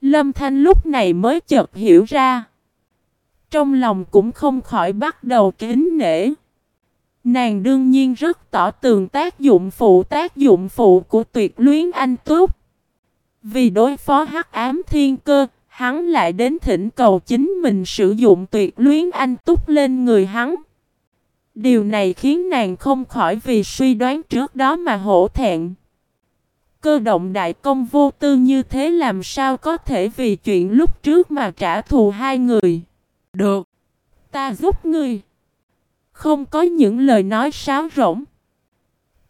Lâm Thanh lúc này mới chợt hiểu ra. Trong lòng cũng không khỏi bắt đầu kính nể. Nàng đương nhiên rất tỏ tường tác dụng phụ tác dụng phụ của tuyệt luyến anh túc. Vì đối phó hắc ám thiên cơ, hắn lại đến thỉnh cầu chính mình sử dụng tuyệt luyến anh túc lên người hắn. Điều này khiến nàng không khỏi vì suy đoán trước đó mà hổ thẹn. Cơ động đại công vô tư như thế làm sao có thể vì chuyện lúc trước mà trả thù hai người. Được, ta giúp ngươi. Không có những lời nói sáo rỗng.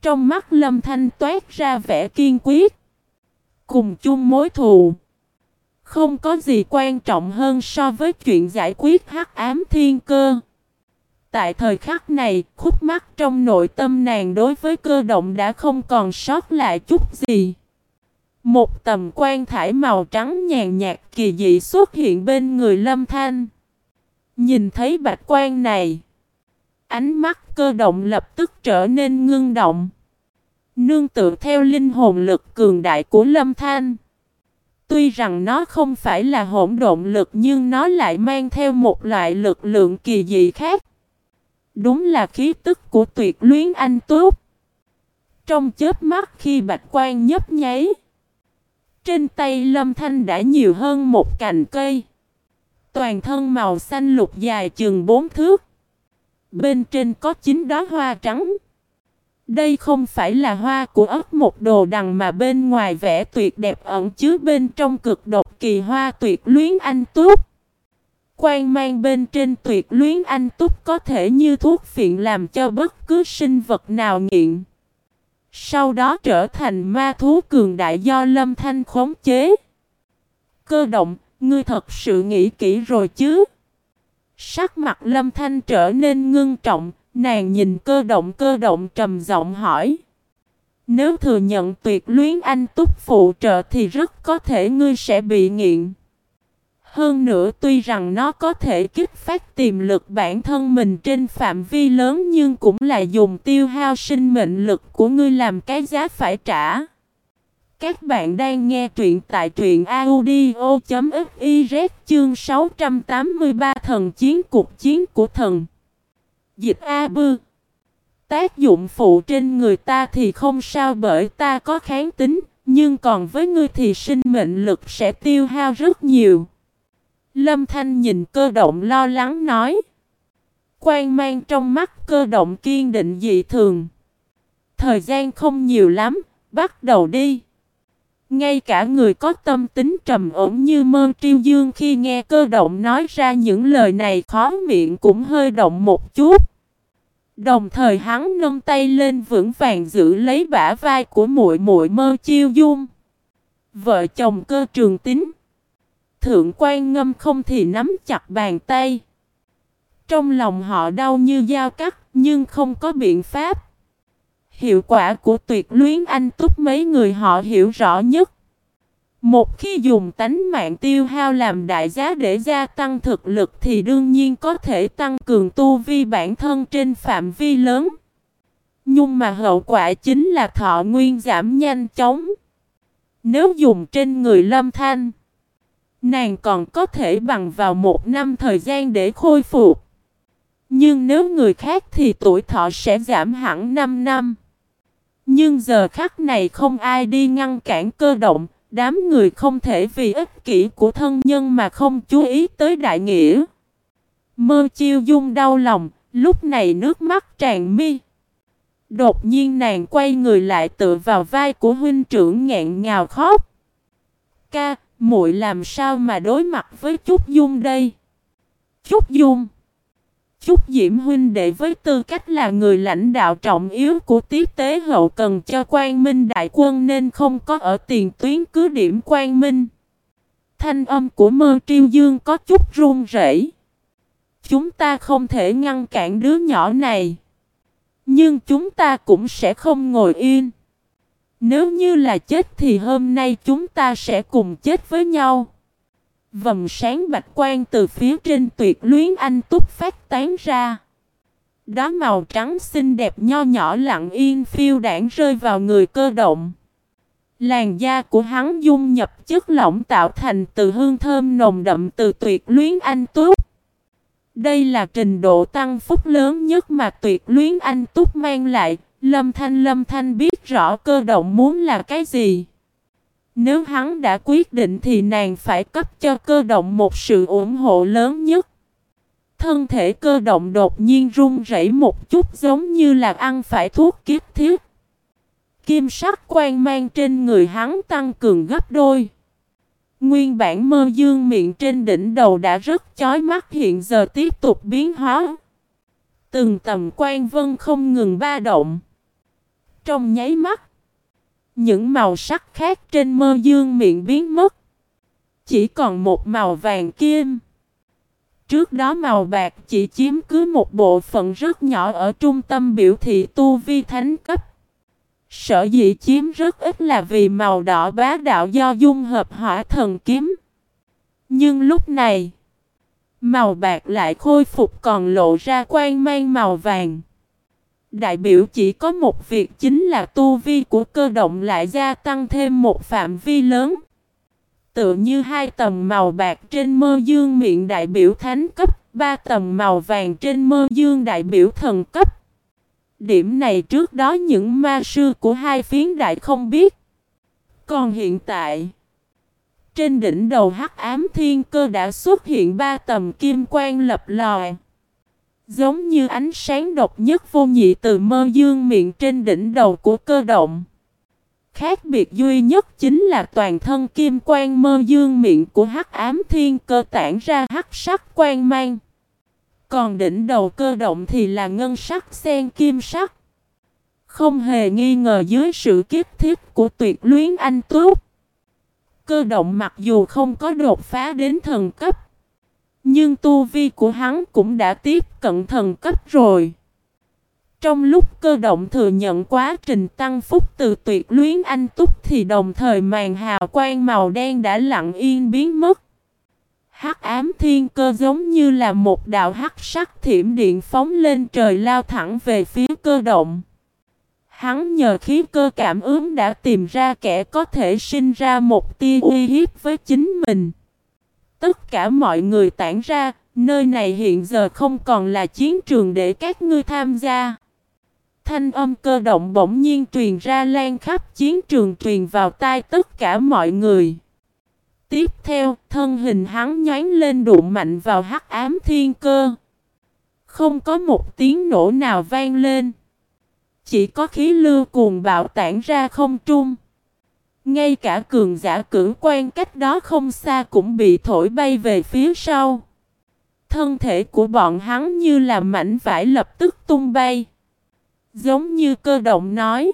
Trong mắt Lâm Thanh toát ra vẻ kiên quyết. Cùng chung mối thù. Không có gì quan trọng hơn so với chuyện giải quyết hắc ám thiên cơ. Tại thời khắc này, khúc mắc trong nội tâm nàng đối với cơ động đã không còn sót lại chút gì. Một tầm quan thải màu trắng nhàn nhạt kỳ dị xuất hiện bên người Lâm Thanh. Nhìn thấy bạch quan này, ánh mắt cơ động lập tức trở nên ngưng động. Nương tự theo linh hồn lực cường đại của Lâm Thanh. Tuy rằng nó không phải là hỗn độn lực nhưng nó lại mang theo một loại lực lượng kỳ dị khác. Đúng là khí tức của tuyệt luyến anh tốt. Trong chớp mắt khi bạch quan nhấp nháy. Trên tay lâm thanh đã nhiều hơn một cành cây. Toàn thân màu xanh lục dài chừng bốn thước. Bên trên có chín đóa hoa trắng. Đây không phải là hoa của ớt một đồ đằng mà bên ngoài vẻ tuyệt đẹp ẩn chứa bên trong cực độc kỳ hoa tuyệt luyến anh túc. Quan mang bên trên tuyệt luyến anh túc có thể như thuốc phiện làm cho bất cứ sinh vật nào nghiện. Sau đó trở thành ma thú cường đại do lâm thanh khống chế. Cơ động, ngươi thật sự nghĩ kỹ rồi chứ? Sắc mặt lâm thanh trở nên ngưng trọng, nàng nhìn cơ động cơ động trầm giọng hỏi. Nếu thừa nhận tuyệt luyến anh túc phụ trợ thì rất có thể ngươi sẽ bị nghiện. Hơn nữa tuy rằng nó có thể kích phát tiềm lực bản thân mình trên phạm vi lớn nhưng cũng là dùng tiêu hao sinh mệnh lực của ngươi làm cái giá phải trả. Các bạn đang nghe truyện tại truyện audio.fiz chương 683 thần chiến cuộc chiến của thần. Dịch A Bư Tác dụng phụ trên người ta thì không sao bởi ta có kháng tính, nhưng còn với ngươi thì sinh mệnh lực sẽ tiêu hao rất nhiều. Lâm Thanh nhìn cơ động lo lắng nói. Quan mang trong mắt cơ động kiên định dị thường. Thời gian không nhiều lắm, bắt đầu đi. Ngay cả người có tâm tính trầm ổn như mơ triêu dương khi nghe cơ động nói ra những lời này khó miệng cũng hơi động một chút. Đồng thời hắn nâng tay lên vững vàng giữ lấy bả vai của muội muội mơ chiêu dung. Vợ chồng cơ trường tính. Thượng quan ngâm không thì nắm chặt bàn tay. Trong lòng họ đau như dao cắt nhưng không có biện pháp. Hiệu quả của tuyệt luyến anh túc mấy người họ hiểu rõ nhất. Một khi dùng tánh mạng tiêu hao làm đại giá để gia tăng thực lực thì đương nhiên có thể tăng cường tu vi bản thân trên phạm vi lớn. Nhưng mà hậu quả chính là thọ nguyên giảm nhanh chóng. Nếu dùng trên người lâm thanh, nàng còn có thể bằng vào một năm thời gian để khôi phục. Nhưng nếu người khác thì tuổi thọ sẽ giảm hẳn 5 năm. Nhưng giờ khắc này không ai đi ngăn cản cơ động, đám người không thể vì ích kỷ của thân nhân mà không chú ý tới đại nghĩa. Mơ chiêu dung đau lòng, lúc này nước mắt tràn mi. Đột nhiên nàng quay người lại tựa vào vai của huynh trưởng nghẹn ngào khóc. Ca, muội làm sao mà đối mặt với Trúc Dung đây? Trúc Dung chút Diễm huynh đệ với tư cách là người lãnh đạo trọng yếu của tiếp tế hậu cần cho Quang minh đại quân nên không có ở tiền tuyến cứ điểm Quang minh. Thanh âm của mơ triêu dương có chút run rẩy. Chúng ta không thể ngăn cản đứa nhỏ này. Nhưng chúng ta cũng sẽ không ngồi yên. Nếu như là chết thì hôm nay chúng ta sẽ cùng chết với nhau. Vầng sáng bạch quan từ phía trên tuyệt luyến anh túc phát tán ra. Đó màu trắng xinh đẹp nho nhỏ lặng yên phiêu đảng rơi vào người cơ động. Làn da của hắn dung nhập chất lỏng tạo thành từ hương thơm nồng đậm từ tuyệt luyến anh túc. Đây là trình độ tăng phúc lớn nhất mà tuyệt luyến anh túc mang lại. Lâm Thanh Lâm Thanh biết rõ cơ động muốn là cái gì. Nếu hắn đã quyết định thì nàng phải cấp cho cơ động một sự ủng hộ lớn nhất. Thân thể cơ động đột nhiên run rẩy một chút giống như là ăn phải thuốc kiếp thiết. Kim sắc quan mang trên người hắn tăng cường gấp đôi. Nguyên bản mơ dương miệng trên đỉnh đầu đã rất chói mắt, hiện giờ tiếp tục biến hóa. Từng tầm quan vân không ngừng ba động. Trong nháy mắt, những màu sắc khác trên mơ dương miệng biến mất. Chỉ còn một màu vàng kim. Trước đó màu bạc chỉ chiếm cứ một bộ phận rất nhỏ ở trung tâm biểu thị tu vi thánh cấp. Sở dĩ chiếm rất ít là vì màu đỏ bá đạo do dung hợp hỏa thần kiếm. Nhưng lúc này, màu bạc lại khôi phục còn lộ ra quang mang màu vàng. Đại biểu chỉ có một việc chính là tu vi của cơ động lại gia tăng thêm một phạm vi lớn. Tựa như hai tầng màu bạc trên mơ dương miệng đại biểu thánh cấp, ba tầng màu vàng trên mơ dương đại biểu thần cấp. Điểm này trước đó những ma sư của hai phiến đại không biết. Còn hiện tại, trên đỉnh đầu hắc ám thiên cơ đã xuất hiện ba tầm kim quang lập lòi. Giống như ánh sáng độc nhất vô nhị từ mơ dương miệng trên đỉnh đầu của cơ động. Khác biệt duy nhất chính là toàn thân kim quang mơ dương miệng của hắc ám thiên cơ tản ra hắc sắc quang mang. Còn đỉnh đầu cơ động thì là ngân sắc xen kim sắc. Không hề nghi ngờ dưới sự kiếp thiết của tuyệt luyến anh túc. Cơ động mặc dù không có đột phá đến thần cấp. Nhưng tu vi của hắn cũng đã tiếp cận thần cấp rồi. Trong lúc cơ động thừa nhận quá trình tăng phúc từ tuyệt luyến anh túc thì đồng thời màn hào quang màu đen đã lặng yên biến mất. Hắc ám thiên cơ giống như là một đạo hắc sắc thiểm điện phóng lên trời lao thẳng về phía cơ động. Hắn nhờ khí cơ cảm ứng đã tìm ra kẻ có thể sinh ra một tia uy hiếp với chính mình. Tất cả mọi người tản ra, nơi này hiện giờ không còn là chiến trường để các ngươi tham gia. Thanh âm cơ động bỗng nhiên truyền ra lan khắp chiến trường truyền vào tai tất cả mọi người. Tiếp theo, thân hình hắn nhoáng lên đụng mạnh vào hắc ám thiên cơ. Không có một tiếng nổ nào vang lên. Chỉ có khí lưu cuồng bạo tản ra không trung. Ngay cả cường giả cử quan cách đó không xa cũng bị thổi bay về phía sau. Thân thể của bọn hắn như là mảnh vải lập tức tung bay. Giống như cơ động nói.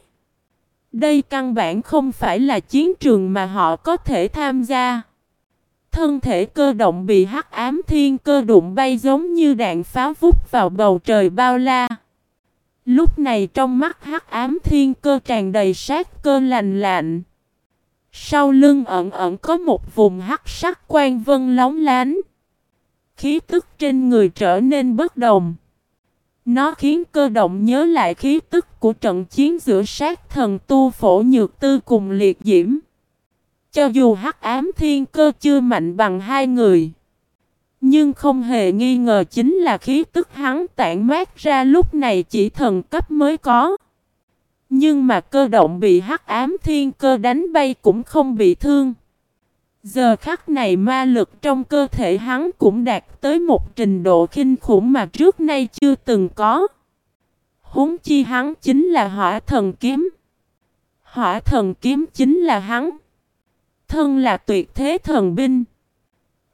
Đây căn bản không phải là chiến trường mà họ có thể tham gia. Thân thể cơ động bị hắc ám thiên cơ đụng bay giống như đạn pháo vút vào bầu trời bao la. Lúc này trong mắt hắc ám thiên cơ tràn đầy sát cơ lành lạnh. Sau lưng ẩn ẩn có một vùng hắc sắc quan vân lóng lánh. Khí tức trên người trở nên bất đồng. Nó khiến cơ động nhớ lại khí tức của trận chiến giữa sát thần tu phổ nhược tư cùng liệt diễm. Cho dù hắc ám thiên cơ chưa mạnh bằng hai người. Nhưng không hề nghi ngờ chính là khí tức hắn tản mát ra lúc này chỉ thần cấp mới có. Nhưng mà cơ động bị hắc ám thiên cơ đánh bay cũng không bị thương. Giờ khắc này ma lực trong cơ thể hắn cũng đạt tới một trình độ kinh khủng mà trước nay chưa từng có. Húng chi hắn chính là hỏa thần kiếm. Hỏa thần kiếm chính là hắn. Thân là tuyệt thế thần binh.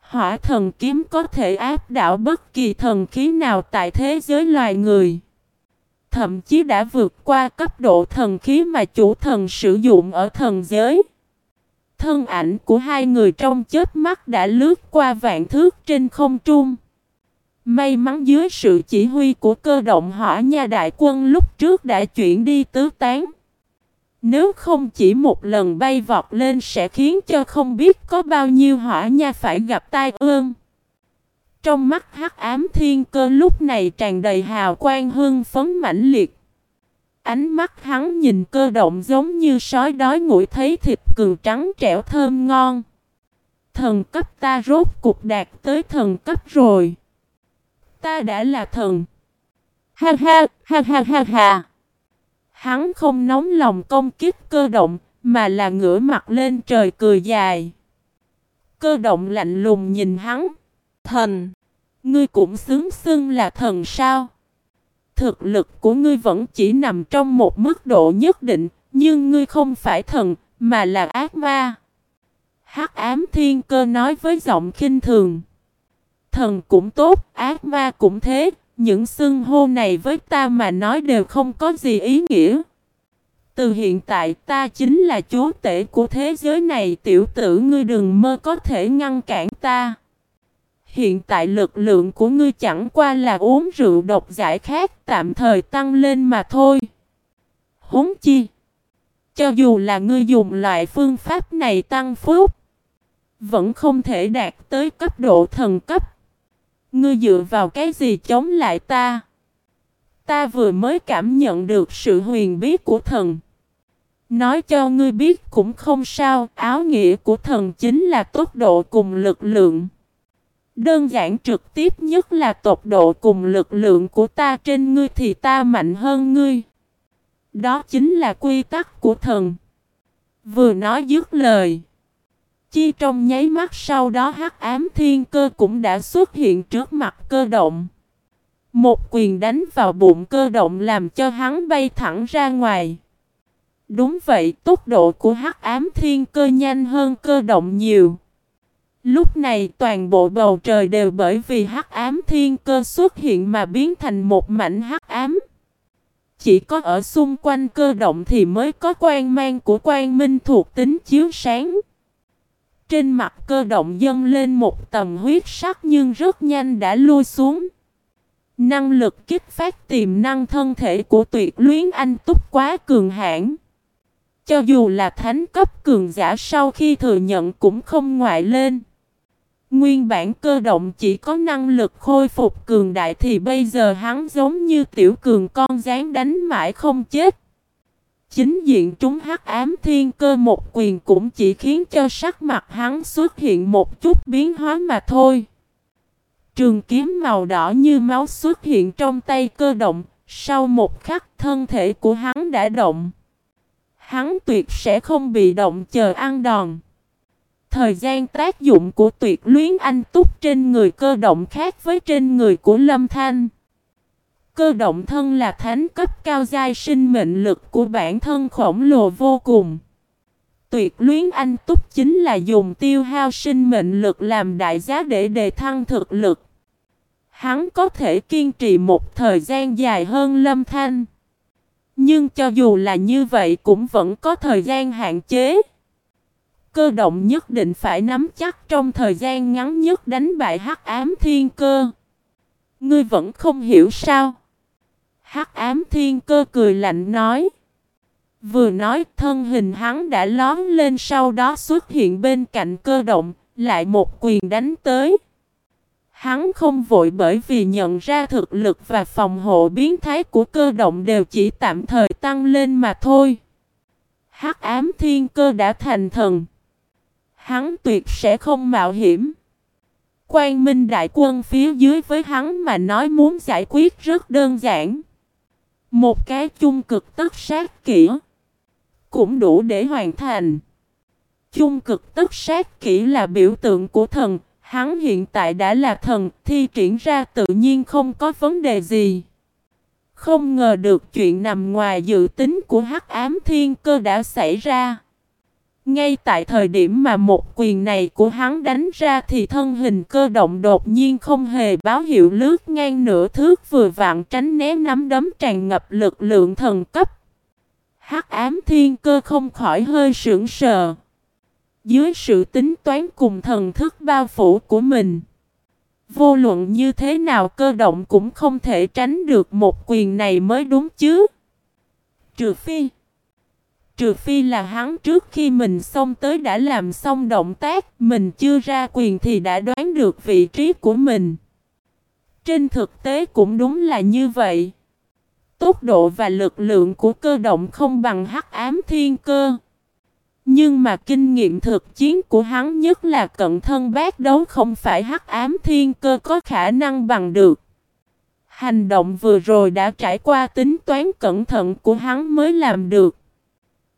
Hỏa thần kiếm có thể áp đảo bất kỳ thần khí nào tại thế giới loài người. Thậm chí đã vượt qua cấp độ thần khí mà chủ thần sử dụng ở thần giới. Thân ảnh của hai người trong chết mắt đã lướt qua vạn thước trên không trung. May mắn dưới sự chỉ huy của cơ động hỏa nha đại quân lúc trước đã chuyển đi tứ tán. Nếu không chỉ một lần bay vọt lên sẽ khiến cho không biết có bao nhiêu hỏa nha phải gặp tai ương. Trong mắt hắc ám thiên cơ lúc này tràn đầy hào quang hương phấn mãnh liệt. Ánh mắt hắn nhìn cơ động giống như sói đói ngủi thấy thịt cường trắng trẻo thơm ngon. Thần cấp ta rốt cục đạt tới thần cấp rồi. Ta đã là thần. Ha ha, ha ha ha ha. Hắn không nóng lòng công kích cơ động, mà là ngửa mặt lên trời cười dài. Cơ động lạnh lùng nhìn hắn. Thần, ngươi cũng xứng xưng là thần sao? Thực lực của ngươi vẫn chỉ nằm trong một mức độ nhất định, nhưng ngươi không phải thần, mà là ác ma. Hắc ám thiên cơ nói với giọng khinh thường. Thần cũng tốt, ác ma cũng thế, những xưng hô này với ta mà nói đều không có gì ý nghĩa. Từ hiện tại ta chính là chúa tể của thế giới này tiểu tử ngươi đừng mơ có thể ngăn cản ta. Hiện tại lực lượng của ngươi chẳng qua là uống rượu độc giải khát tạm thời tăng lên mà thôi. Huống chi. Cho dù là ngươi dùng loại phương pháp này tăng phúc. Vẫn không thể đạt tới cấp độ thần cấp. Ngươi dựa vào cái gì chống lại ta? Ta vừa mới cảm nhận được sự huyền bí của thần. Nói cho ngươi biết cũng không sao, áo nghĩa của thần chính là tốc độ cùng lực lượng. Đơn giản trực tiếp nhất là tốc độ cùng lực lượng của ta trên ngươi thì ta mạnh hơn ngươi. Đó chính là quy tắc của thần. Vừa nói dứt lời. Chi trong nháy mắt sau đó hắc ám thiên cơ cũng đã xuất hiện trước mặt cơ động. Một quyền đánh vào bụng cơ động làm cho hắn bay thẳng ra ngoài. Đúng vậy, tốc độ của hắc ám thiên cơ nhanh hơn cơ động nhiều. Lúc này toàn bộ bầu trời đều bởi vì hắc ám thiên cơ xuất hiện mà biến thành một mảnh hắc ám. Chỉ có ở xung quanh cơ động thì mới có quan mang của quan minh thuộc tính chiếu sáng. Trên mặt cơ động dâng lên một tầm huyết sắc nhưng rất nhanh đã lui xuống. Năng lực kích phát tiềm năng thân thể của tuyệt luyến anh túc quá cường hãn. Cho dù là thánh cấp cường giả sau khi thừa nhận cũng không ngoại lên. Nguyên bản cơ động chỉ có năng lực khôi phục cường đại thì bây giờ hắn giống như tiểu cường con dáng đánh mãi không chết. Chính diện chúng hắc ám thiên cơ một quyền cũng chỉ khiến cho sắc mặt hắn xuất hiện một chút biến hóa mà thôi. Trường kiếm màu đỏ như máu xuất hiện trong tay cơ động, sau một khắc thân thể của hắn đã động. Hắn tuyệt sẽ không bị động chờ ăn đòn. Thời gian tác dụng của tuyệt luyến anh túc trên người cơ động khác với trên người của Lâm Thanh. Cơ động thân là thánh cấp cao giai sinh mệnh lực của bản thân khổng lồ vô cùng. Tuyệt luyến anh túc chính là dùng tiêu hao sinh mệnh lực làm đại giá để đề thăng thực lực. Hắn có thể kiên trì một thời gian dài hơn lâm thanh. Nhưng cho dù là như vậy cũng vẫn có thời gian hạn chế. Cơ động nhất định phải nắm chắc trong thời gian ngắn nhất đánh bại hắc ám thiên cơ. Ngươi vẫn không hiểu sao? Hắc ám thiên cơ cười lạnh nói. Vừa nói thân hình hắn đã lón lên sau đó xuất hiện bên cạnh cơ động, lại một quyền đánh tới. Hắn không vội bởi vì nhận ra thực lực và phòng hộ biến thái của cơ động đều chỉ tạm thời tăng lên mà thôi. Hắc ám thiên cơ đã thành thần. Hắn tuyệt sẽ không mạo hiểm. Quang Minh đại quân phía dưới với hắn mà nói muốn giải quyết rất đơn giản. Một cái chung cực tất sát kỹ cũng đủ để hoàn thành. Chung cực tất sát kỹ là biểu tượng của thần, hắn hiện tại đã là thần, thi triển ra tự nhiên không có vấn đề gì. Không ngờ được chuyện nằm ngoài dự tính của hắc ám thiên cơ đã xảy ra. Ngay tại thời điểm mà một quyền này của hắn đánh ra thì thân hình cơ động đột nhiên không hề báo hiệu lướt ngang nửa thước vừa vặn tránh né nắm đấm tràn ngập lực lượng thần cấp. Hắc ám thiên cơ không khỏi hơi sững sờ. Dưới sự tính toán cùng thần thức bao phủ của mình. Vô luận như thế nào cơ động cũng không thể tránh được một quyền này mới đúng chứ. Trừ phi. Trừ phi là hắn trước khi mình xông tới đã làm xong động tác, mình chưa ra quyền thì đã đoán được vị trí của mình. Trên thực tế cũng đúng là như vậy. tốc độ và lực lượng của cơ động không bằng hắc ám thiên cơ. Nhưng mà kinh nghiệm thực chiến của hắn nhất là cận thân bát đấu không phải hắc ám thiên cơ có khả năng bằng được. Hành động vừa rồi đã trải qua tính toán cẩn thận của hắn mới làm được.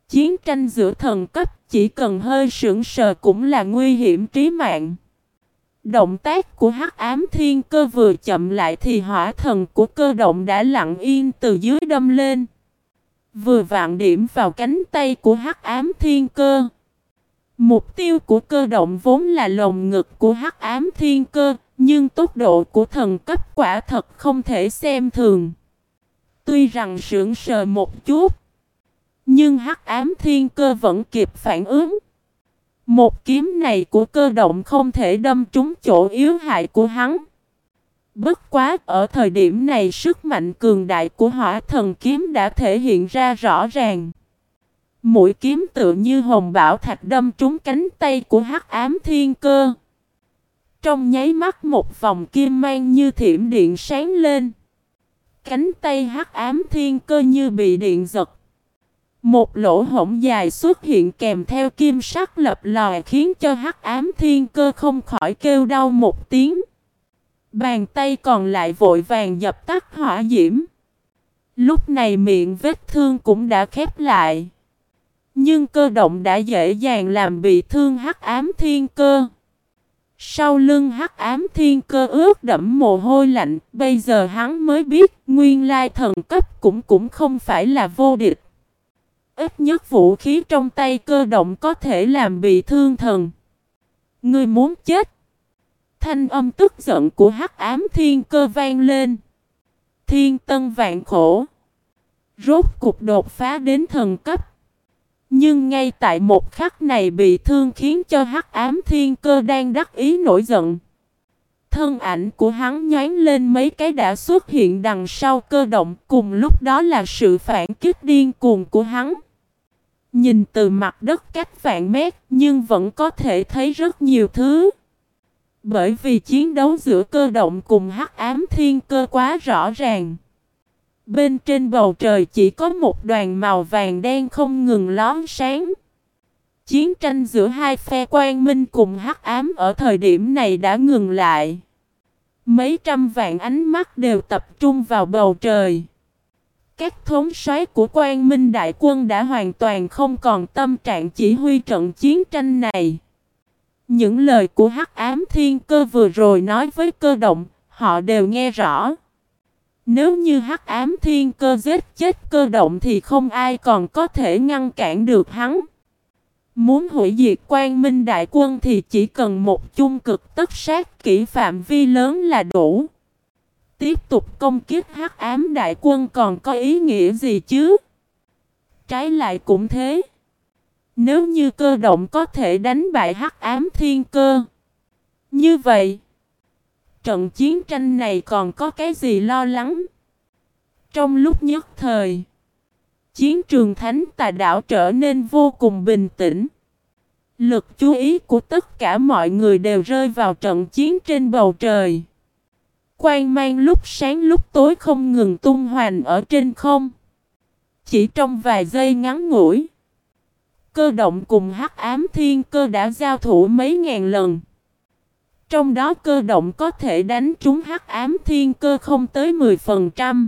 Chiến tranh giữa thần cấp chỉ cần hơi sững sờ cũng là nguy hiểm trí mạng. Động tác của hắc ám thiên cơ vừa chậm lại thì hỏa thần của cơ động đã lặng yên từ dưới đâm lên. Vừa vạn điểm vào cánh tay của hắc ám thiên cơ. Mục tiêu của cơ động vốn là lồng ngực của hắc ám thiên cơ, nhưng tốc độ của thần cấp quả thật không thể xem thường. Tuy rằng sững sờ một chút, nhưng hắc ám thiên cơ vẫn kịp phản ứng. Một kiếm này của cơ động không thể đâm trúng chỗ yếu hại của hắn. Bất quá ở thời điểm này sức mạnh cường đại của hỏa thần kiếm đã thể hiện ra rõ ràng. Mũi kiếm tự như hồng bảo thạch đâm trúng cánh tay của hắc ám thiên cơ. Trong nháy mắt một vòng kim mang như thiểm điện sáng lên. Cánh tay hắc ám thiên cơ như bị điện giật. Một lỗ hổng dài xuất hiện kèm theo kim sắc lập lòi khiến cho hắc ám thiên cơ không khỏi kêu đau một tiếng. Bàn tay còn lại vội vàng dập tắt hỏa diễm. Lúc này miệng vết thương cũng đã khép lại. Nhưng cơ động đã dễ dàng làm bị thương hắc ám thiên cơ. Sau lưng hắc ám thiên cơ ướt đẫm mồ hôi lạnh, bây giờ hắn mới biết nguyên lai thần cấp cũng cũng không phải là vô địch. Ít nhất vũ khí trong tay cơ động có thể làm bị thương thần. Ngươi muốn chết. Thanh âm tức giận của hắc ám thiên cơ vang lên. Thiên tân vạn khổ. Rốt cục đột phá đến thần cấp. Nhưng ngay tại một khắc này bị thương khiến cho hắc ám thiên cơ đang đắc ý nổi giận. Thân ảnh của hắn nhoáng lên mấy cái đã xuất hiện đằng sau cơ động, cùng lúc đó là sự phản kích điên cuồng của hắn. Nhìn từ mặt đất cách vạn mét nhưng vẫn có thể thấy rất nhiều thứ. Bởi vì chiến đấu giữa cơ động cùng hắc ám thiên cơ quá rõ ràng. Bên trên bầu trời chỉ có một đoàn màu vàng đen không ngừng lón sáng. Chiến tranh giữa hai phe quan minh cùng hắc ám ở thời điểm này đã ngừng lại. Mấy trăm vạn ánh mắt đều tập trung vào bầu trời. Các thống soái của quan minh đại quân đã hoàn toàn không còn tâm trạng chỉ huy trận chiến tranh này. Những lời của hắc ám thiên cơ vừa rồi nói với cơ động, họ đều nghe rõ. Nếu như hắc ám thiên cơ giết chết cơ động thì không ai còn có thể ngăn cản được hắn. Muốn hủy diệt quan minh đại quân thì chỉ cần một chung cực tất sát kỹ phạm vi lớn là đủ. Tiếp tục công kích hắc ám đại quân còn có ý nghĩa gì chứ? Trái lại cũng thế. Nếu như cơ động có thể đánh bại hắc ám thiên cơ. Như vậy, trận chiến tranh này còn có cái gì lo lắng? Trong lúc nhất thời, chiến trường thánh tà đảo trở nên vô cùng bình tĩnh. Lực chú ý của tất cả mọi người đều rơi vào trận chiến trên bầu trời. Quang mang lúc sáng lúc tối không ngừng tung hoành ở trên không. Chỉ trong vài giây ngắn ngủi, cơ động cùng hắc ám thiên cơ đã giao thủ mấy ngàn lần. Trong đó cơ động có thể đánh trúng hắc ám thiên cơ không tới 10%.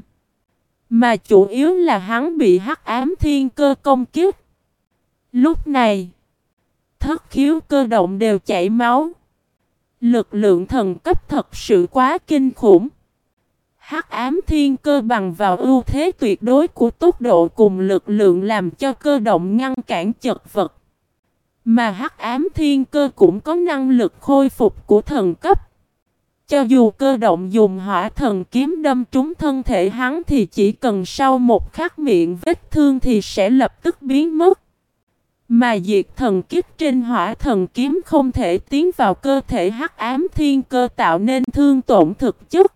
Mà chủ yếu là hắn bị hắc ám thiên cơ công kích. Lúc này, thất khiếu cơ động đều chảy máu. Lực lượng thần cấp thật sự quá kinh khủng. Hắc ám thiên cơ bằng vào ưu thế tuyệt đối của tốc độ cùng lực lượng làm cho cơ động ngăn cản chật vật. Mà hắc ám thiên cơ cũng có năng lực khôi phục của thần cấp. Cho dù cơ động dùng hỏa thần kiếm đâm trúng thân thể hắn thì chỉ cần sau một khắc miệng vết thương thì sẽ lập tức biến mất. Mà diệt thần kiếp trên hỏa thần kiếm không thể tiến vào cơ thể hắc ám thiên cơ tạo nên thương tổn thực chất.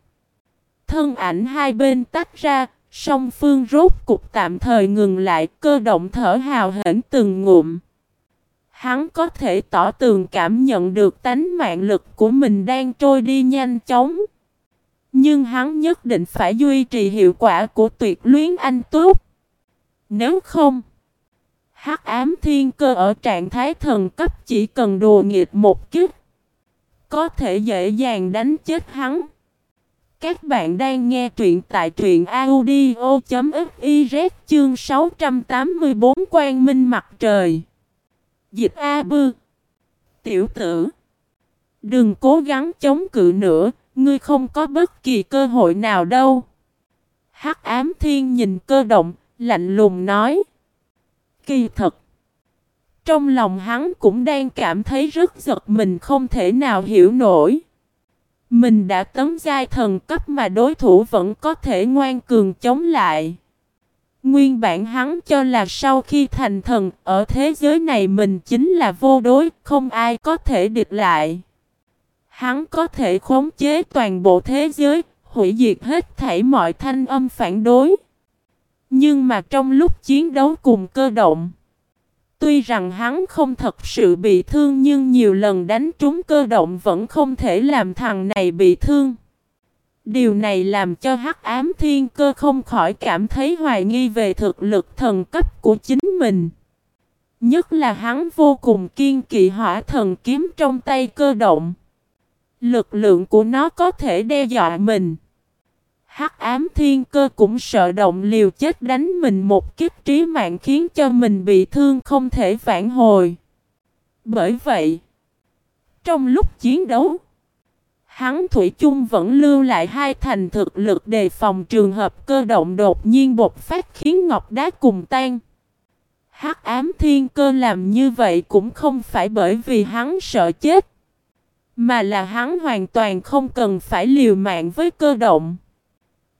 Thân ảnh hai bên tách ra, song phương rốt cục tạm thời ngừng lại cơ động thở hào hển từng ngụm. Hắn có thể tỏ tường cảm nhận được tánh mạng lực của mình đang trôi đi nhanh chóng. Nhưng hắn nhất định phải duy trì hiệu quả của tuyệt luyến anh túc. Nếu không, hắc ám thiên cơ ở trạng thái thần cấp chỉ cần đùa nghịch một chút, có thể dễ dàng đánh chết hắn. Các bạn đang nghe truyện tại truyện audio.fiz chương 684 Quang Minh Mặt Trời. Dịch A Bư Tiểu tử Đừng cố gắng chống cự nữa, ngươi không có bất kỳ cơ hội nào đâu. Hắc ám thiên nhìn cơ động, lạnh lùng nói. Kỳ thật. Trong lòng hắn cũng đang cảm thấy rất giật mình không thể nào hiểu nổi. Mình đã tấn giai thần cấp mà đối thủ vẫn có thể ngoan cường chống lại. Nguyên bản hắn cho là sau khi thành thần, ở thế giới này mình chính là vô đối, không ai có thể địch lại. Hắn có thể khống chế toàn bộ thế giới, hủy diệt hết thảy mọi thanh âm phản đối. Nhưng mà trong lúc chiến đấu cùng cơ động, tuy rằng hắn không thật sự bị thương nhưng nhiều lần đánh trúng cơ động vẫn không thể làm thằng này bị thương. Điều này làm cho hắc ám thiên cơ không khỏi cảm thấy hoài nghi về thực lực thần cấp của chính mình. Nhất là hắn vô cùng kiên kỵ hỏa thần kiếm trong tay cơ động. Lực lượng của nó có thể đe dọa mình. Hắc ám thiên cơ cũng sợ động liều chết đánh mình một kiếp trí mạng khiến cho mình bị thương không thể phản hồi. Bởi vậy, trong lúc chiến đấu, hắn Thủy chung vẫn lưu lại hai thành thực lực đề phòng trường hợp cơ động đột nhiên bột phát khiến ngọc đá cùng tan. Hắc ám thiên cơ làm như vậy cũng không phải bởi vì hắn sợ chết, mà là hắn hoàn toàn không cần phải liều mạng với cơ động.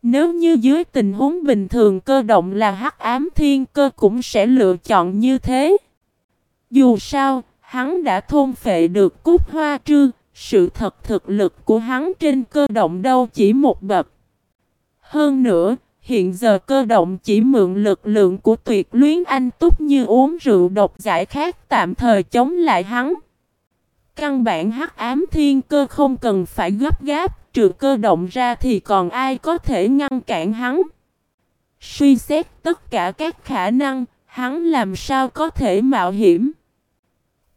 Nếu như dưới tình huống bình thường cơ động là hắc ám thiên cơ cũng sẽ lựa chọn như thế. Dù sao, hắn đã thôn phệ được cúc hoa trư, sự thật thực lực của hắn trên cơ động đâu chỉ một bậc. Hơn nữa, hiện giờ cơ động chỉ mượn lực lượng của tuyệt luyến anh túc như uống rượu độc giải khác tạm thời chống lại hắn. Căn bản hắc ám thiên cơ không cần phải gấp gáp, trừ cơ động ra thì còn ai có thể ngăn cản hắn. Suy xét tất cả các khả năng, hắn làm sao có thể mạo hiểm.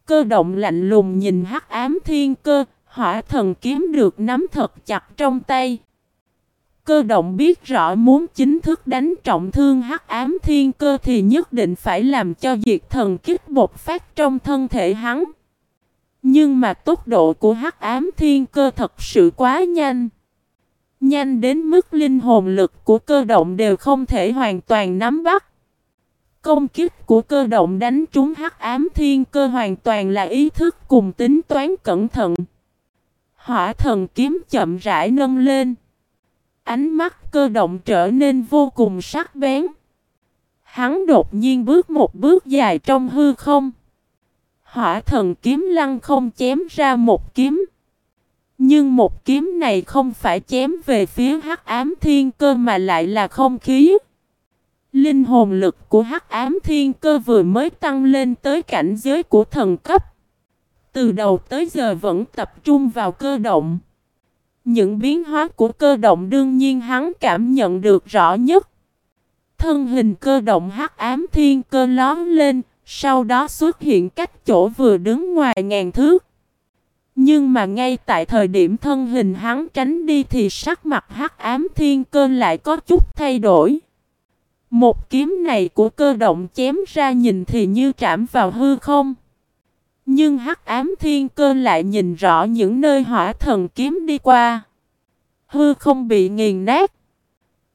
Cơ động lạnh lùng nhìn hắc ám thiên cơ, hỏa thần kiếm được nắm thật chặt trong tay. Cơ động biết rõ muốn chính thức đánh trọng thương hắc ám thiên cơ thì nhất định phải làm cho diệt thần kích bột phát trong thân thể hắn. Nhưng mà tốc độ của hắc ám thiên cơ thật sự quá nhanh. Nhanh đến mức linh hồn lực của cơ động đều không thể hoàn toàn nắm bắt. Công kích của cơ động đánh trúng hắc ám thiên cơ hoàn toàn là ý thức cùng tính toán cẩn thận. Hỏa thần kiếm chậm rãi nâng lên. Ánh mắt cơ động trở nên vô cùng sắc bén. Hắn đột nhiên bước một bước dài trong hư không. Hỏa thần kiếm lăng không chém ra một kiếm. Nhưng một kiếm này không phải chém về phía hắc ám thiên cơ mà lại là không khí. Linh hồn lực của hắc ám thiên cơ vừa mới tăng lên tới cảnh giới của thần cấp. Từ đầu tới giờ vẫn tập trung vào cơ động. Những biến hóa của cơ động đương nhiên hắn cảm nhận được rõ nhất. Thân hình cơ động hắc ám thiên cơ lón lên, sau đó xuất hiện cách chỗ vừa đứng ngoài ngàn thước. Nhưng mà ngay tại thời điểm thân hình hắn tránh đi thì sắc mặt hắc ám thiên cơ lại có chút thay đổi. Một kiếm này của cơ động chém ra nhìn thì như trảm vào hư không. Nhưng hắc ám thiên cơ lại nhìn rõ những nơi hỏa thần kiếm đi qua. Hư không bị nghiền nát.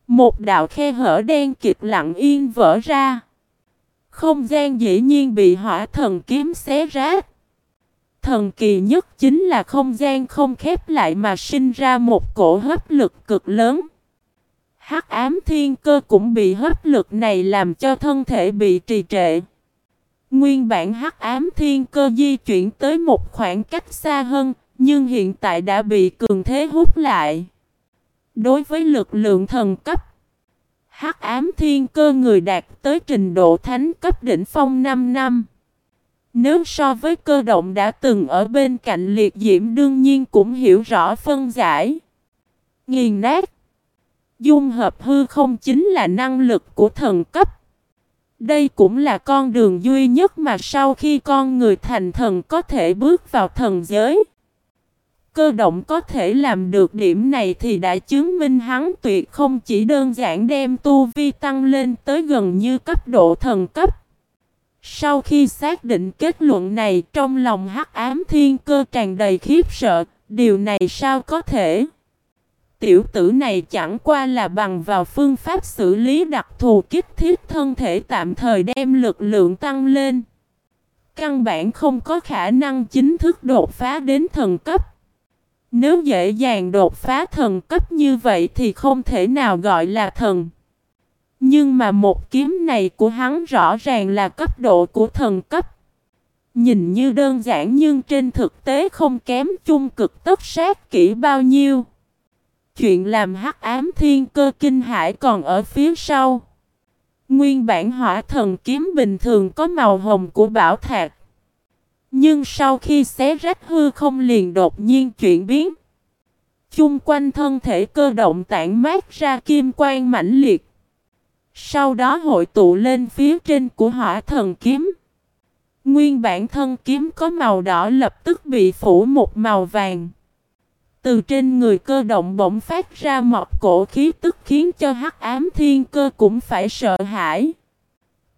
Một đạo khe hở đen kịt lặng yên vỡ ra. Không gian dĩ nhiên bị hỏa thần kiếm xé rách. Thần kỳ nhất chính là không gian không khép lại mà sinh ra một cổ hấp lực cực lớn. Hắc ám thiên cơ cũng bị hấp lực này làm cho thân thể bị trì trệ. Nguyên bản hắc ám thiên cơ di chuyển tới một khoảng cách xa hơn, nhưng hiện tại đã bị cường thế hút lại. Đối với lực lượng thần cấp, hắc ám thiên cơ người đạt tới trình độ thánh cấp đỉnh phong 5 năm. Nếu so với cơ động đã từng ở bên cạnh liệt diễm đương nhiên cũng hiểu rõ phân giải. Nghiền nát. Dung hợp hư không chính là năng lực của thần cấp. Đây cũng là con đường duy nhất mà sau khi con người thành thần có thể bước vào thần giới. Cơ động có thể làm được điểm này thì đã chứng minh hắn tuyệt không chỉ đơn giản đem tu vi tăng lên tới gần như cấp độ thần cấp. Sau khi xác định kết luận này trong lòng hắc ám thiên cơ tràn đầy khiếp sợ, điều này sao có thể? Tiểu tử này chẳng qua là bằng vào phương pháp xử lý đặc thù kích thiết thân thể tạm thời đem lực lượng tăng lên. Căn bản không có khả năng chính thức đột phá đến thần cấp. Nếu dễ dàng đột phá thần cấp như vậy thì không thể nào gọi là thần. Nhưng mà một kiếm này của hắn rõ ràng là cấp độ của thần cấp. Nhìn như đơn giản nhưng trên thực tế không kém chung cực tất sát kỹ bao nhiêu. Chuyện làm hắc ám thiên cơ kinh hải còn ở phía sau. Nguyên bản hỏa thần kiếm bình thường có màu hồng của bảo thạch. Nhưng sau khi xé rách hư không liền đột nhiên chuyển biến. Chung quanh thân thể cơ động tản mát ra kim quang mãnh liệt. Sau đó hội tụ lên phía trên của hỏa thần kiếm. Nguyên bản thân kiếm có màu đỏ lập tức bị phủ một màu vàng. Từ trên người cơ động bỗng phát ra một cổ khí tức khiến cho hắc ám thiên cơ cũng phải sợ hãi.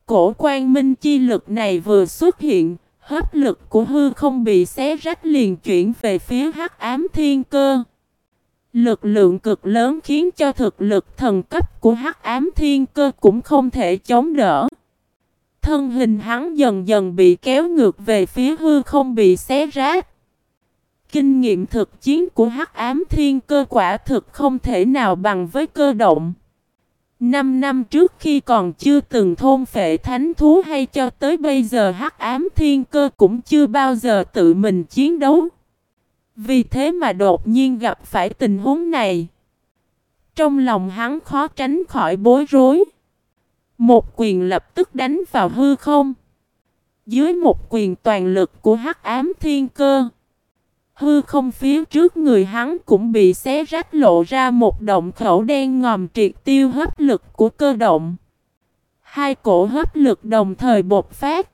Cổ quan minh chi lực này vừa xuất hiện, hấp lực của hư không bị xé rách liền chuyển về phía hắc ám thiên cơ. Lực lượng cực lớn khiến cho thực lực thần cấp của hắc ám thiên cơ cũng không thể chống đỡ. Thân hình hắn dần dần bị kéo ngược về phía hư không bị xé rách. Kinh nghiệm thực chiến của hắc ám thiên cơ quả thực không thể nào bằng với cơ động. Năm năm trước khi còn chưa từng thôn phệ thánh thú hay cho tới bây giờ hắc ám thiên cơ cũng chưa bao giờ tự mình chiến đấu. Vì thế mà đột nhiên gặp phải tình huống này. Trong lòng hắn khó tránh khỏi bối rối. Một quyền lập tức đánh vào hư không. Dưới một quyền toàn lực của hắc ám thiên cơ. Hư không phía trước người hắn cũng bị xé rách lộ ra một động khẩu đen ngòm triệt tiêu hấp lực của cơ động. Hai cổ hấp lực đồng thời bột phát.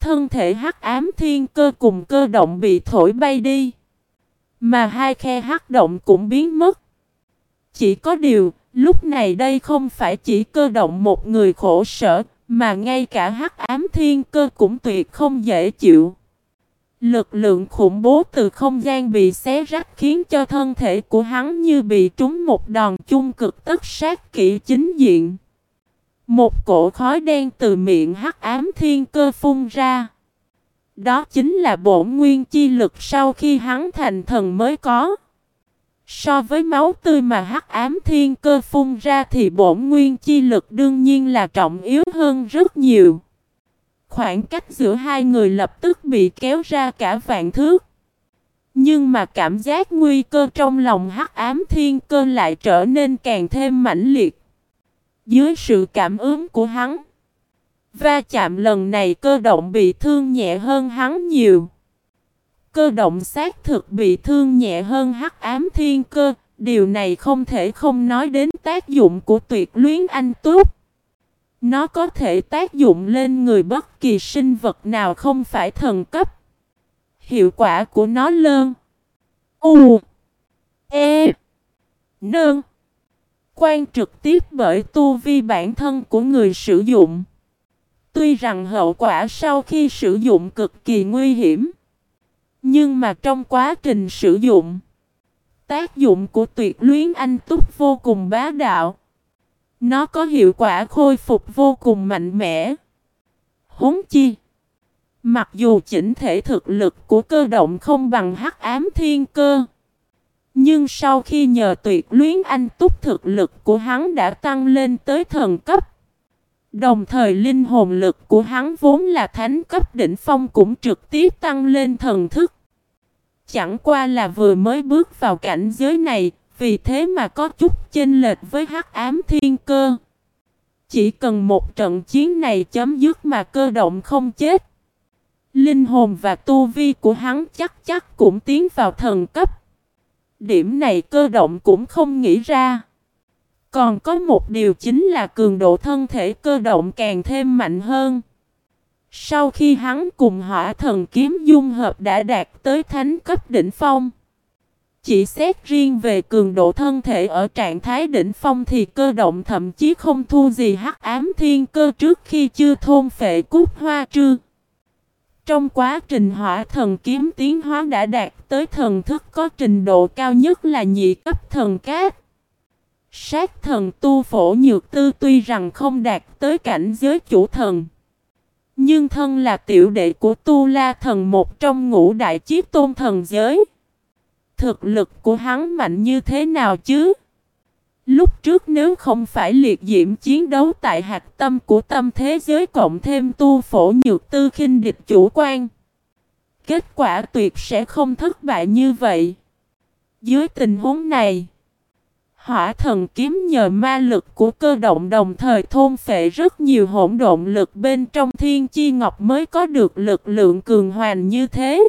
Thân thể hắc ám thiên cơ cùng cơ động bị thổi bay đi. Mà hai khe hắc động cũng biến mất. Chỉ có điều, lúc này đây không phải chỉ cơ động một người khổ sở, mà ngay cả hắc ám thiên cơ cũng tuyệt không dễ chịu. Lực lượng khủng bố từ không gian bị xé rách khiến cho thân thể của hắn như bị trúng một đòn chung cực tất sát kỹ chính diện. Một cổ khói đen từ miệng hắc ám thiên cơ phun ra. Đó chính là bổn nguyên chi lực sau khi hắn thành thần mới có. So với máu tươi mà hắc ám thiên cơ phun ra thì bổn nguyên chi lực đương nhiên là trọng yếu hơn rất nhiều. Khoảng cách giữa hai người lập tức bị kéo ra cả vạn thước. Nhưng mà cảm giác nguy cơ trong lòng hắc ám thiên cơ lại trở nên càng thêm mãnh liệt. Dưới sự cảm ứng của hắn, va chạm lần này cơ động bị thương nhẹ hơn hắn nhiều. Cơ động xác thực bị thương nhẹ hơn hắc ám thiên cơ, điều này không thể không nói đến tác dụng của tuyệt luyến anh túc. Nó có thể tác dụng lên người bất kỳ sinh vật nào không phải thần cấp. Hiệu quả của nó lơn. U. E. Nơn. Quan trực tiếp bởi tu vi bản thân của người sử dụng. Tuy rằng hậu quả sau khi sử dụng cực kỳ nguy hiểm. Nhưng mà trong quá trình sử dụng, tác dụng của tuyệt luyến anh túc vô cùng bá đạo. Nó có hiệu quả khôi phục vô cùng mạnh mẽ. Huống chi. Mặc dù chỉnh thể thực lực của cơ động không bằng hắc ám thiên cơ. Nhưng sau khi nhờ tuyệt luyến anh túc thực lực của hắn đã tăng lên tới thần cấp. Đồng thời linh hồn lực của hắn vốn là thánh cấp đỉnh phong cũng trực tiếp tăng lên thần thức. Chẳng qua là vừa mới bước vào cảnh giới này, vì thế mà có chút chênh lệch với hắc ám thiên cơ. Chỉ cần một trận chiến này chấm dứt mà cơ động không chết. Linh hồn và tu vi của hắn chắc chắc cũng tiến vào thần cấp. Điểm này cơ động cũng không nghĩ ra. Còn có một điều chính là cường độ thân thể cơ động càng thêm mạnh hơn. Sau khi hắn cùng hỏa thần kiếm dung hợp đã đạt tới thánh cấp đỉnh phong. Chỉ xét riêng về cường độ thân thể ở trạng thái đỉnh phong thì cơ động thậm chí không thua gì hắc ám thiên cơ trước khi chưa thôn phệ cúc hoa trư. Trong quá trình hỏa thần kiếm tiến hóa đã đạt tới thần thức có trình độ cao nhất là nhị cấp thần cát. Sát thần tu phổ nhược tư tuy rằng không đạt tới cảnh giới chủ thần. Nhưng thân là tiểu đệ của tu la thần một trong ngũ đại chiếc tôn thần giới. Thực lực của hắn mạnh như thế nào chứ? Lúc trước nếu không phải liệt diễm chiến đấu tại hạt tâm của tâm thế giới cộng thêm tu phổ nhược tư khinh địch chủ quan. Kết quả tuyệt sẽ không thất bại như vậy. Dưới tình huống này, hỏa thần kiếm nhờ ma lực của cơ động đồng thời thôn phệ rất nhiều hỗn độn lực bên trong thiên chi ngọc mới có được lực lượng cường hoàn như thế.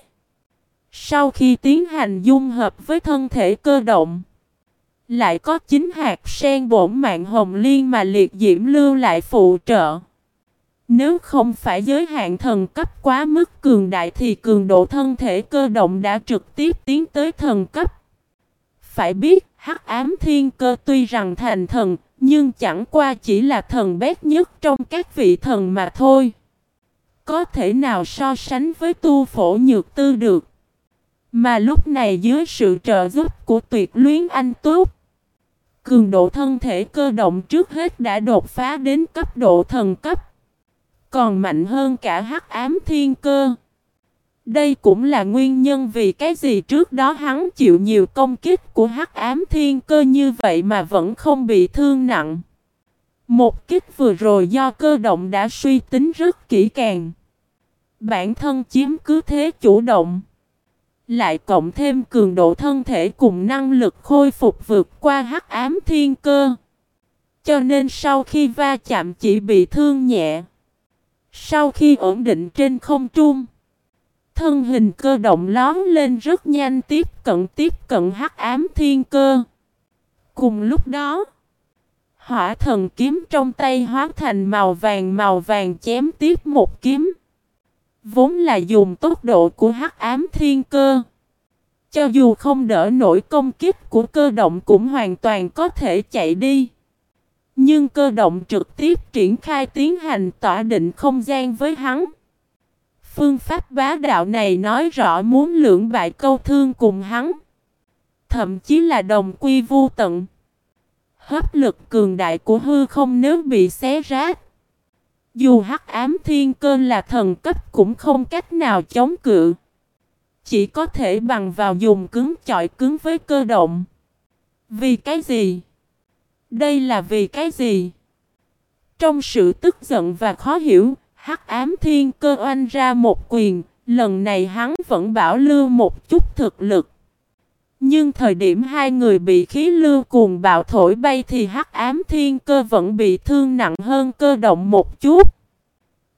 Sau khi tiến hành dung hợp với thân thể cơ động, lại có chính hạt sen bổn mạng hồng liên mà liệt diễm lưu lại phụ trợ. Nếu không phải giới hạn thần cấp quá mức cường đại thì cường độ thân thể cơ động đã trực tiếp tiến tới thần cấp. Phải biết, hắc ám thiên cơ tuy rằng thành thần, nhưng chẳng qua chỉ là thần bét nhất trong các vị thần mà thôi. Có thể nào so sánh với tu phổ nhược tư được. Mà lúc này dưới sự trợ giúp của tuyệt luyến anh tốt, cường độ thân thể cơ động trước hết đã đột phá đến cấp độ thần cấp. Còn mạnh hơn cả hắc ám thiên cơ. Đây cũng là nguyên nhân vì cái gì trước đó hắn chịu nhiều công kích của hắc ám thiên cơ như vậy mà vẫn không bị thương nặng. Một kích vừa rồi do cơ động đã suy tính rất kỹ càng. Bản thân chiếm cứ thế chủ động. Lại cộng thêm cường độ thân thể cùng năng lực khôi phục vượt qua hắc ám thiên cơ. Cho nên sau khi va chạm chỉ bị thương nhẹ. Sau khi ổn định trên không trung. Thân hình cơ động lón lên rất nhanh tiếp cận tiếp cận hắc ám thiên cơ. Cùng lúc đó. Hỏa thần kiếm trong tay hóa thành màu vàng màu vàng chém tiếp một kiếm. Vốn là dùng tốc độ của hắc ám thiên cơ. Cho dù không đỡ nổi công kích của cơ động cũng hoàn toàn có thể chạy đi. Nhưng cơ động trực tiếp triển khai tiến hành tỏa định không gian với hắn. Phương pháp bá đạo này nói rõ muốn lưỡng bại câu thương cùng hắn. Thậm chí là đồng quy vu tận. Hấp lực cường đại của hư không nếu bị xé rách. Dù hắc ám thiên cơ là thần cấp cũng không cách nào chống cự. Chỉ có thể bằng vào dùng cứng chọi cứng với cơ động. Vì cái gì? Đây là vì cái gì? Trong sự tức giận và khó hiểu, hắc ám thiên cơ oanh ra một quyền, lần này hắn vẫn bảo lưu một chút thực lực. Nhưng thời điểm hai người bị khí lưu cuồng bạo thổi bay thì hắc ám thiên cơ vẫn bị thương nặng hơn cơ động một chút.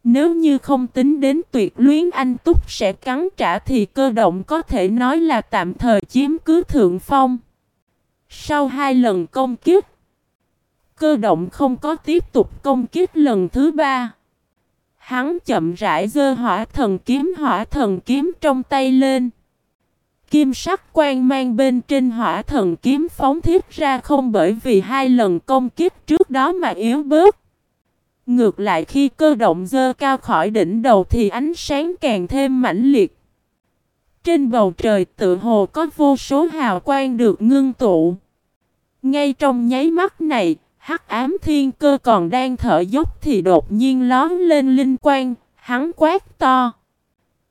Nếu như không tính đến tuyệt luyến anh túc sẽ cắn trả thì cơ động có thể nói là tạm thời chiếm cứ thượng phong. Sau hai lần công kích, cơ động không có tiếp tục công kích lần thứ ba. Hắn chậm rãi giơ hỏa thần kiếm hỏa thần kiếm trong tay lên. Kim sắc quan mang bên trên hỏa thần kiếm phóng thiết ra không bởi vì hai lần công kích trước đó mà yếu bớt. Ngược lại khi cơ động dơ cao khỏi đỉnh đầu thì ánh sáng càng thêm mãnh liệt. Trên bầu trời tự hồ có vô số hào quang được ngưng tụ. Ngay trong nháy mắt này, hắc ám thiên cơ còn đang thở dốc thì đột nhiên lón lên linh quang, hắn quát to.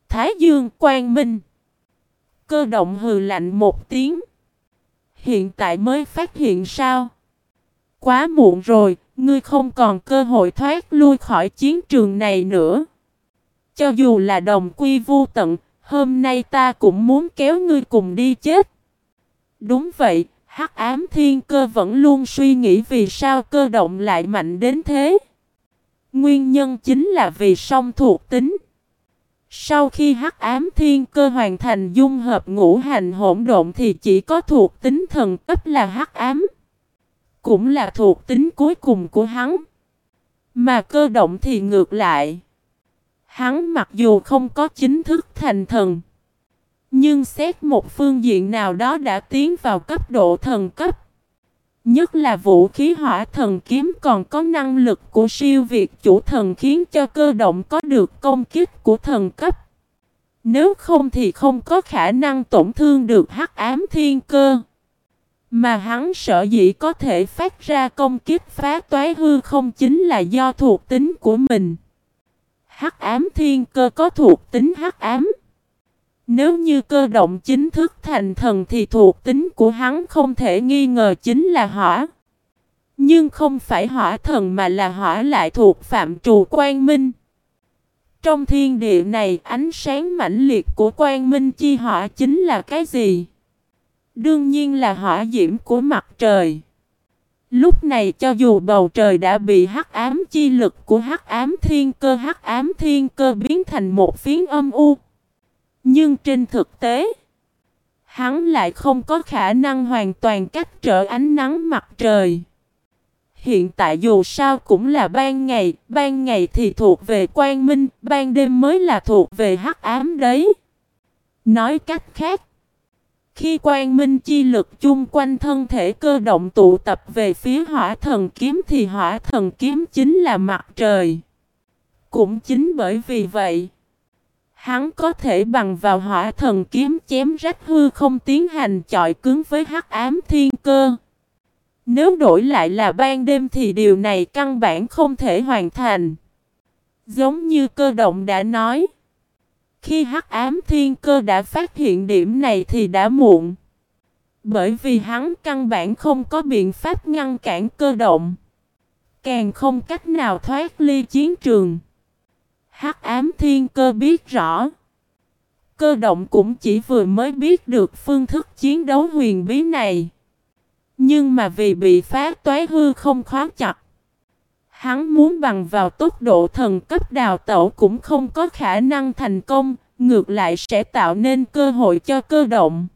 Thái dương quang minh. Cơ động hừ lạnh một tiếng. Hiện tại mới phát hiện sao? Quá muộn rồi, ngươi không còn cơ hội thoát lui khỏi chiến trường này nữa. Cho dù là đồng quy vu tận, hôm nay ta cũng muốn kéo ngươi cùng đi chết. Đúng vậy, hắc ám thiên cơ vẫn luôn suy nghĩ vì sao cơ động lại mạnh đến thế. Nguyên nhân chính là vì song thuộc tính. Sau khi hắc ám thiên cơ hoàn thành dung hợp ngũ hành hỗn độn thì chỉ có thuộc tính thần cấp là hắc ám. Cũng là thuộc tính cuối cùng của hắn. Mà cơ động thì ngược lại. Hắn mặc dù không có chính thức thành thần. Nhưng xét một phương diện nào đó đã tiến vào cấp độ thần cấp. Nhất là vũ khí hỏa thần kiếm còn có năng lực của siêu việt chủ thần khiến cho cơ động có được công kích của thần cấp. Nếu không thì không có khả năng tổn thương được hắc ám thiên cơ. Mà hắn sợ dĩ có thể phát ra công kích phá toái hư không chính là do thuộc tính của mình. Hắc ám thiên cơ có thuộc tính hắc ám. Nếu như cơ động chính thức thành thần thì thuộc tính của hắn không thể nghi ngờ chính là hỏa. Nhưng không phải hỏa thần mà là hỏa lại thuộc phạm trù quan minh. Trong thiên địa này, ánh sáng mãnh liệt của quan minh chi hỏa chính là cái gì? Đương nhiên là hỏa diễm của mặt trời. Lúc này cho dù bầu trời đã bị hắc ám chi lực của hắc ám thiên cơ, hắc ám thiên cơ biến thành một phiến âm u. Nhưng trên thực tế, hắn lại không có khả năng hoàn toàn cách trở ánh nắng mặt trời. Hiện tại dù sao cũng là ban ngày, ban ngày thì thuộc về quang minh, ban đêm mới là thuộc về hắc ám đấy. Nói cách khác, khi quang minh chi lực chung quanh thân thể cơ động tụ tập về phía hỏa thần kiếm thì hỏa thần kiếm chính là mặt trời. Cũng chính bởi vì vậy, hắn có thể bằng vào hỏa thần kiếm chém rách hư không tiến hành chọi cứng với hắc ám thiên cơ. Nếu đổi lại là ban đêm thì điều này căn bản không thể hoàn thành. Giống như cơ động đã nói. Khi hắc ám thiên cơ đã phát hiện điểm này thì đã muộn. Bởi vì hắn căn bản không có biện pháp ngăn cản cơ động. Càng không cách nào thoát ly chiến trường. Hắc ám thiên cơ biết rõ. Cơ động cũng chỉ vừa mới biết được phương thức chiến đấu huyền bí này. Nhưng mà vì bị phá toái hư không khóa chặt. Hắn muốn bằng vào tốc độ thần cấp đào tẩu cũng không có khả năng thành công, ngược lại sẽ tạo nên cơ hội cho cơ động.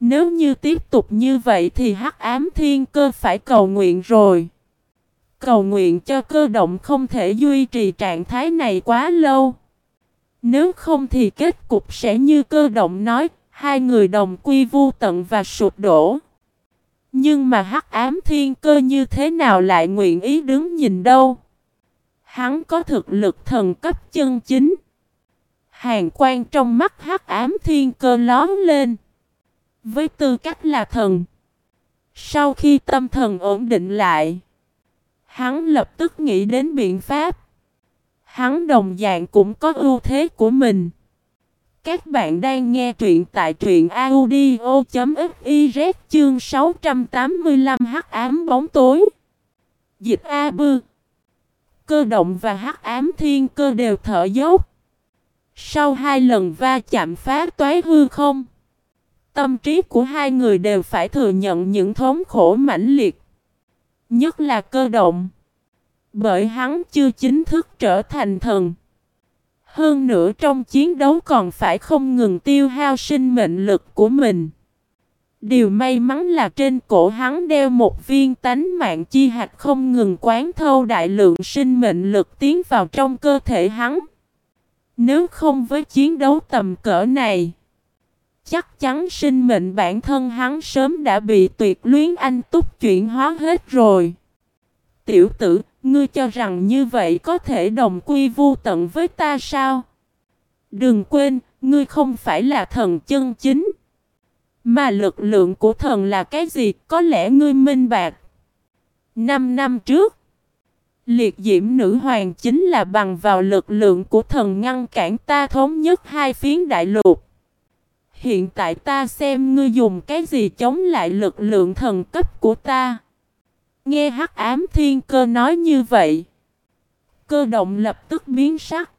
Nếu như tiếp tục như vậy thì hắc ám thiên cơ phải cầu nguyện rồi. Cầu nguyện cho cơ động không thể duy trì trạng thái này quá lâu. Nếu không thì kết cục sẽ như cơ động nói, hai người đồng quy vu tận và sụp đổ. Nhưng mà hắc ám thiên cơ như thế nào lại nguyện ý đứng nhìn đâu. Hắn có thực lực thần cấp chân chính. Hàng quan trong mắt hắc ám thiên cơ lón lên. Với tư cách là thần. Sau khi tâm thần ổn định lại. Hắn lập tức nghĩ đến biện pháp. Hắn đồng dạng cũng có ưu thế của mình. Các bạn đang nghe truyện tại truyện audio.fiz chương 685 hắc ám bóng tối. Dịch A Bư. Cơ động và hắc ám thiên cơ đều thở dốc. Sau hai lần va chạm phá toái hư không. Tâm trí của hai người đều phải thừa nhận những thống khổ mãnh liệt. Nhất là cơ động. Bởi hắn chưa chính thức trở thành thần. Hơn nữa trong chiến đấu còn phải không ngừng tiêu hao sinh mệnh lực của mình. Điều may mắn là trên cổ hắn đeo một viên tánh mạng chi hạt không ngừng quán thâu đại lượng sinh mệnh lực tiến vào trong cơ thể hắn. Nếu không với chiến đấu tầm cỡ này, chắc chắn sinh mệnh bản thân hắn sớm đã bị tuyệt luyến anh túc chuyển hóa hết rồi. Tiểu tử, Ngươi cho rằng như vậy có thể đồng quy vu tận với ta sao? Đừng quên, ngươi không phải là thần chân chính. Mà lực lượng của thần là cái gì? Có lẽ ngươi minh bạc. Năm năm trước, liệt diễm nữ hoàng chính là bằng vào lực lượng của thần ngăn cản ta thống nhất hai phiến đại lục. Hiện tại ta xem ngươi dùng cái gì chống lại lực lượng thần cấp của ta. Nghe hắc ám thiên cơ nói như vậy. Cơ động lập tức biến sắc.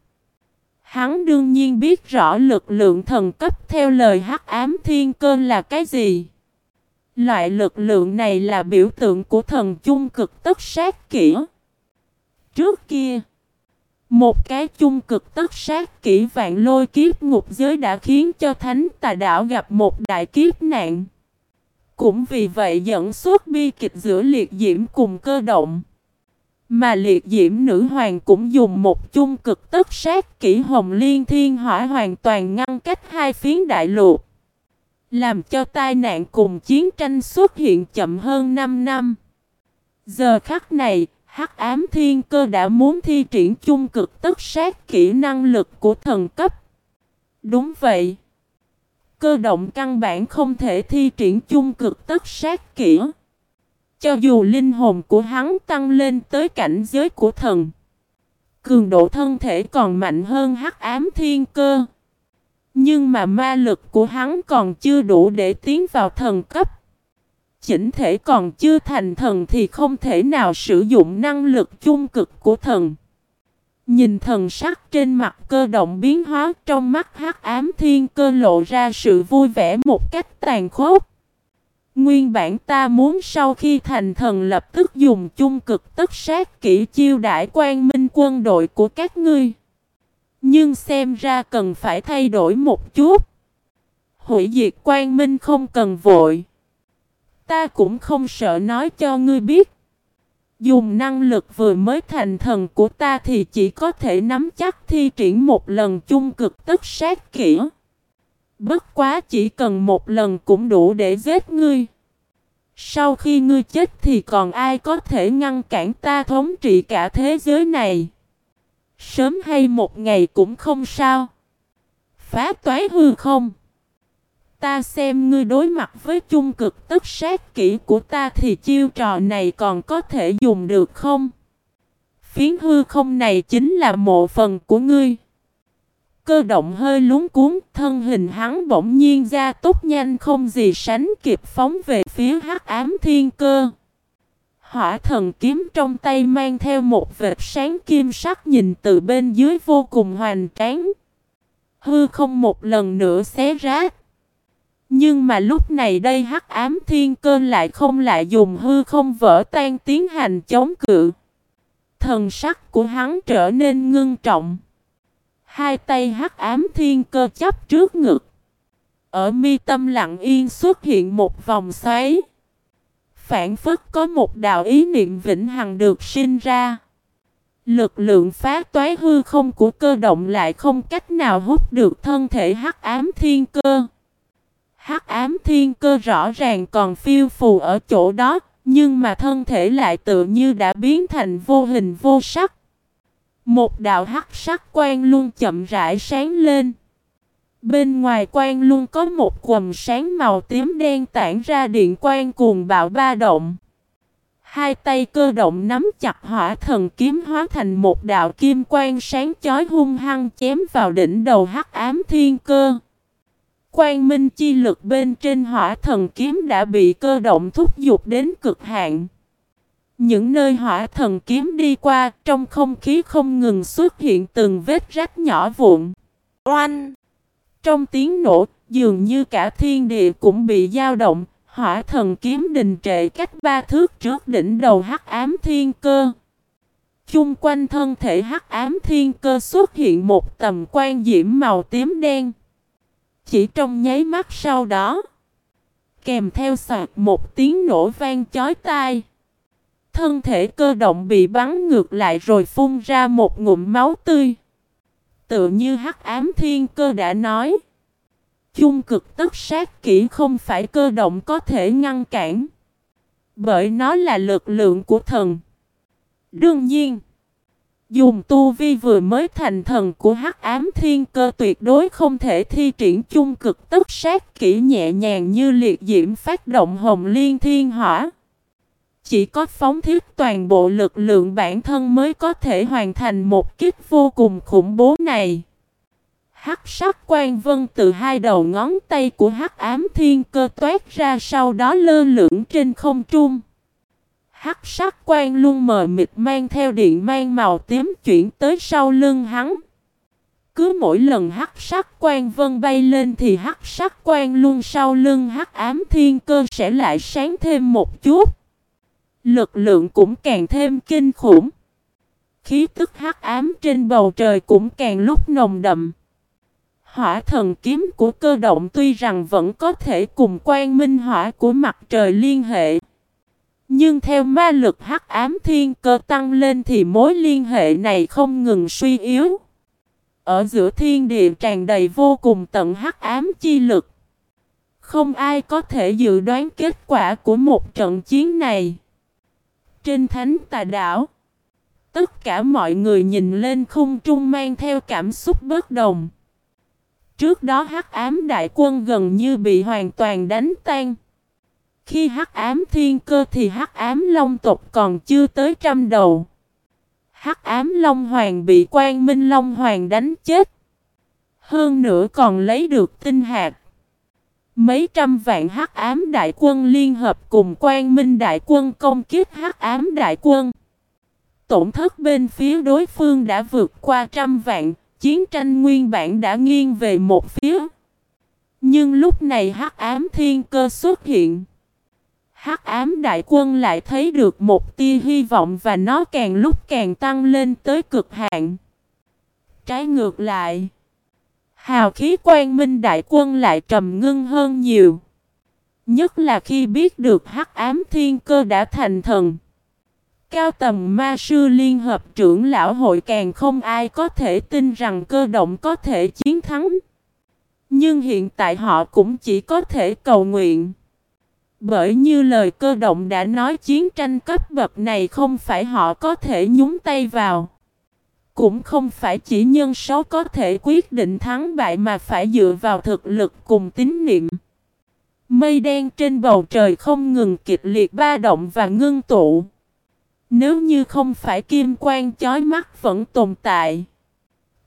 Hắn đương nhiên biết rõ lực lượng thần cấp theo lời hắc ám thiên cơ là cái gì. Loại lực lượng này là biểu tượng của thần chung cực tất sát kỹ. Trước kia, một cái chung cực tất sát kỹ vạn lôi kiếp ngục giới đã khiến cho thánh tà đảo gặp một đại kiếp nạn. Cũng vì vậy dẫn suốt bi kịch giữa liệt diễm cùng cơ động. Mà liệt diễm nữ hoàng cũng dùng một chung cực tất sát kỹ hồng liên thiên hỏa hoàn toàn ngăn cách hai phiến đại lục. Làm cho tai nạn cùng chiến tranh xuất hiện chậm hơn 5 năm. Giờ khắc này, Hắc ám thiên cơ đã muốn thi triển chung cực tất sát kỹ năng lực của thần cấp. Đúng vậy. Cơ động căn bản không thể thi triển chung cực tất sát kỹ. Cho dù linh hồn của hắn tăng lên tới cảnh giới của thần. Cường độ thân thể còn mạnh hơn hắc ám thiên cơ. Nhưng mà ma lực của hắn còn chưa đủ để tiến vào thần cấp chỉnh thể còn chưa thành thần thì không thể nào sử dụng năng lực chung cực của thần. Nhìn thần sắc trên mặt cơ động biến hóa, trong mắt hắc ám thiên cơ lộ ra sự vui vẻ một cách tàn khốc. Nguyên bản ta muốn sau khi thành thần lập tức dùng chung cực tất sát kỹ chiêu đãi quan minh quân đội của các ngươi. Nhưng xem ra cần phải thay đổi một chút. Hủy diệt quan minh không cần vội. Ta cũng không sợ nói cho ngươi biết. Dùng năng lực vừa mới thành thần của ta thì chỉ có thể nắm chắc thi triển một lần chung cực tất sát kỹ. Bất quá chỉ cần một lần cũng đủ để giết ngươi. Sau khi ngươi chết thì còn ai có thể ngăn cản ta thống trị cả thế giới này. Sớm hay một ngày cũng không sao. Phá toái hư không. Ta xem ngươi đối mặt với chung cực tất sát kỹ của ta thì chiêu trò này còn có thể dùng được không? Phiến hư không này chính là mộ phần của ngươi. Cơ động hơi lúng cuốn, thân hình hắn bỗng nhiên ra tốt nhanh không gì sánh kịp phóng về phía hắc ám thiên cơ. Hỏa thần kiếm trong tay mang theo một vệt sáng kim sắc nhìn từ bên dưới vô cùng hoành tráng. Hư không một lần nữa xé rách. Nhưng mà lúc này đây hắc ám thiên cơ lại không lại dùng hư không vỡ tan tiến hành chống cự. Thần sắc của hắn trở nên ngưng trọng. Hai tay hắc ám thiên cơ chấp trước ngực. Ở mi tâm lặng yên xuất hiện một vòng xoáy. Phản phất có một đạo ý niệm vĩnh hằng được sinh ra. Lực lượng phá toái hư không của cơ động lại không cách nào hút được thân thể hắc ám thiên cơ. Hắc ám thiên cơ rõ ràng còn phiêu phù ở chỗ đó, nhưng mà thân thể lại tự như đã biến thành vô hình vô sắc. Một đạo hắc sắc quan luôn chậm rãi sáng lên. Bên ngoài quan luôn có một quầm sáng màu tím đen tản ra điện quang cuồng bạo ba động. Hai tay cơ động nắm chặt hỏa thần kiếm hóa thành một đạo kim quang sáng chói hung hăng chém vào đỉnh đầu hắc ám thiên cơ. Quang minh chi lực bên trên hỏa thần kiếm đã bị cơ động thúc giục đến cực hạn. Những nơi hỏa thần kiếm đi qua, trong không khí không ngừng xuất hiện từng vết rách nhỏ vụn. Oanh! Trong tiếng nổ, dường như cả thiên địa cũng bị dao động, hỏa thần kiếm đình trệ cách ba thước trước đỉnh đầu hắc ám thiên cơ. Chung quanh thân thể hắc ám thiên cơ xuất hiện một tầm quan diễm màu tím đen. Chỉ trong nháy mắt sau đó, kèm theo sạc một tiếng nổ vang chói tai. Thân thể cơ động bị bắn ngược lại rồi phun ra một ngụm máu tươi. Tự như hắc ám thiên cơ đã nói. Chung cực tất sát kỹ không phải cơ động có thể ngăn cản. Bởi nó là lực lượng của thần. Đương nhiên. Dùng tu vi vừa mới thành thần của hắc ám thiên cơ tuyệt đối không thể thi triển chung cực tức sát kỹ nhẹ nhàng như liệt diễm phát động hồng liên thiên hỏa. Chỉ có phóng thiết toàn bộ lực lượng bản thân mới có thể hoàn thành một kích vô cùng khủng bố này. Hắc sắc quan vân từ hai đầu ngón tay của hắc ám thiên cơ toát ra sau đó lơ lửng trên không trung. Hắc sắc quan luôn mờ mịt mang theo điện mang màu tím chuyển tới sau lưng hắn. Cứ mỗi lần hắc sắc quan vân bay lên thì hắc sắc quan luôn sau lưng hắc ám thiên cơ sẽ lại sáng thêm một chút. Lực lượng cũng càng thêm kinh khủng. khí tức hắc ám trên bầu trời cũng càng lúc nồng đậm. Hỏa thần kiếm của cơ động tuy rằng vẫn có thể cùng quan minh hỏa của mặt trời liên hệ. Nhưng theo ma lực hắc ám thiên cơ tăng lên thì mối liên hệ này không ngừng suy yếu. Ở giữa thiên địa tràn đầy vô cùng tận hắc ám chi lực. Không ai có thể dự đoán kết quả của một trận chiến này. Trên thánh tà đảo, tất cả mọi người nhìn lên khung trung mang theo cảm xúc bất đồng. Trước đó hắc ám đại quân gần như bị hoàn toàn đánh tan. Khi hắc ám thiên cơ thì hắc ám long tộc còn chưa tới trăm đầu. Hắc ám long hoàng bị quan minh long hoàng đánh chết. Hơn nữa còn lấy được tinh hạt. Mấy trăm vạn hắc ám đại quân liên hợp cùng quan minh đại quân công kiếp hắc ám đại quân. Tổn thất bên phía đối phương đã vượt qua trăm vạn, chiến tranh nguyên bản đã nghiêng về một phía. Nhưng lúc này hắc ám thiên cơ xuất hiện. Hắc ám đại quân lại thấy được một tia hy vọng và nó càng lúc càng tăng lên tới cực hạn. Trái ngược lại, hào khí quan minh đại quân lại trầm ngưng hơn nhiều. Nhất là khi biết được hắc ám thiên cơ đã thành thần. Cao tầm ma sư liên hợp trưởng lão hội càng không ai có thể tin rằng cơ động có thể chiến thắng. Nhưng hiện tại họ cũng chỉ có thể cầu nguyện. Bởi như lời cơ động đã nói chiến tranh cấp bậc này không phải họ có thể nhúng tay vào. Cũng không phải chỉ nhân số có thể quyết định thắng bại mà phải dựa vào thực lực cùng tín niệm. Mây đen trên bầu trời không ngừng kịch liệt ba động và ngưng tụ. Nếu như không phải kim quang chói mắt vẫn tồn tại.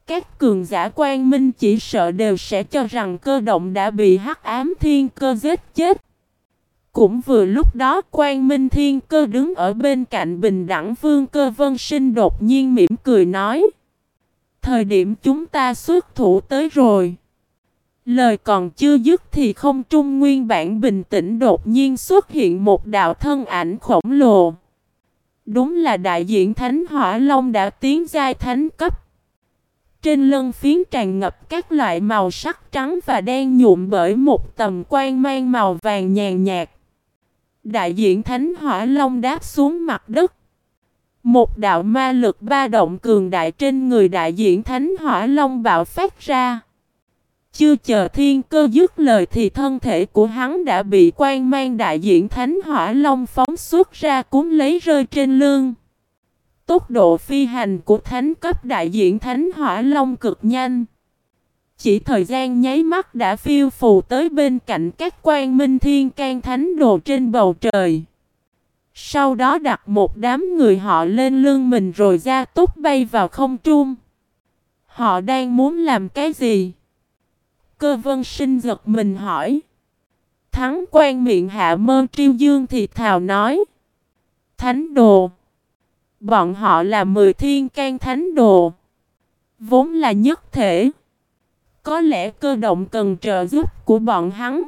Các cường giả quan minh chỉ sợ đều sẽ cho rằng cơ động đã bị hắc ám thiên cơ giết chết. Cũng vừa lúc đó quan minh thiên cơ đứng ở bên cạnh bình đẳng vương cơ vân sinh đột nhiên mỉm cười nói. Thời điểm chúng ta xuất thủ tới rồi. Lời còn chưa dứt thì không trung nguyên bản bình tĩnh đột nhiên xuất hiện một đạo thân ảnh khổng lồ. Đúng là đại diện Thánh Hỏa Long đã tiến giai thánh cấp. Trên lân phiến tràn ngập các loại màu sắc trắng và đen nhuộm bởi một tầm quan mang màu vàng nhàn nhạt. Đại diện Thánh Hỏa Long đáp xuống mặt đất. Một đạo ma lực ba động cường đại trên người đại diện Thánh Hỏa Long bạo phát ra. Chưa chờ thiên cơ dứt lời thì thân thể của hắn đã bị quan mang đại diện Thánh Hỏa Long phóng xuất ra cuốn lấy rơi trên lưng. Tốc độ phi hành của thánh cấp đại diện Thánh Hỏa Long cực nhanh. Chỉ thời gian nháy mắt đã phiêu phù tới bên cạnh các quan minh thiên can thánh đồ trên bầu trời. Sau đó đặt một đám người họ lên lưng mình rồi ra túc bay vào không trung. Họ đang muốn làm cái gì? Cơ vân sinh giật mình hỏi. Thắng quan miệng hạ mơ triêu dương thì thào nói. Thánh đồ. Bọn họ là mười thiên can thánh đồ. Vốn là nhất thể. Có lẽ cơ động cần trợ giúp của bọn hắn.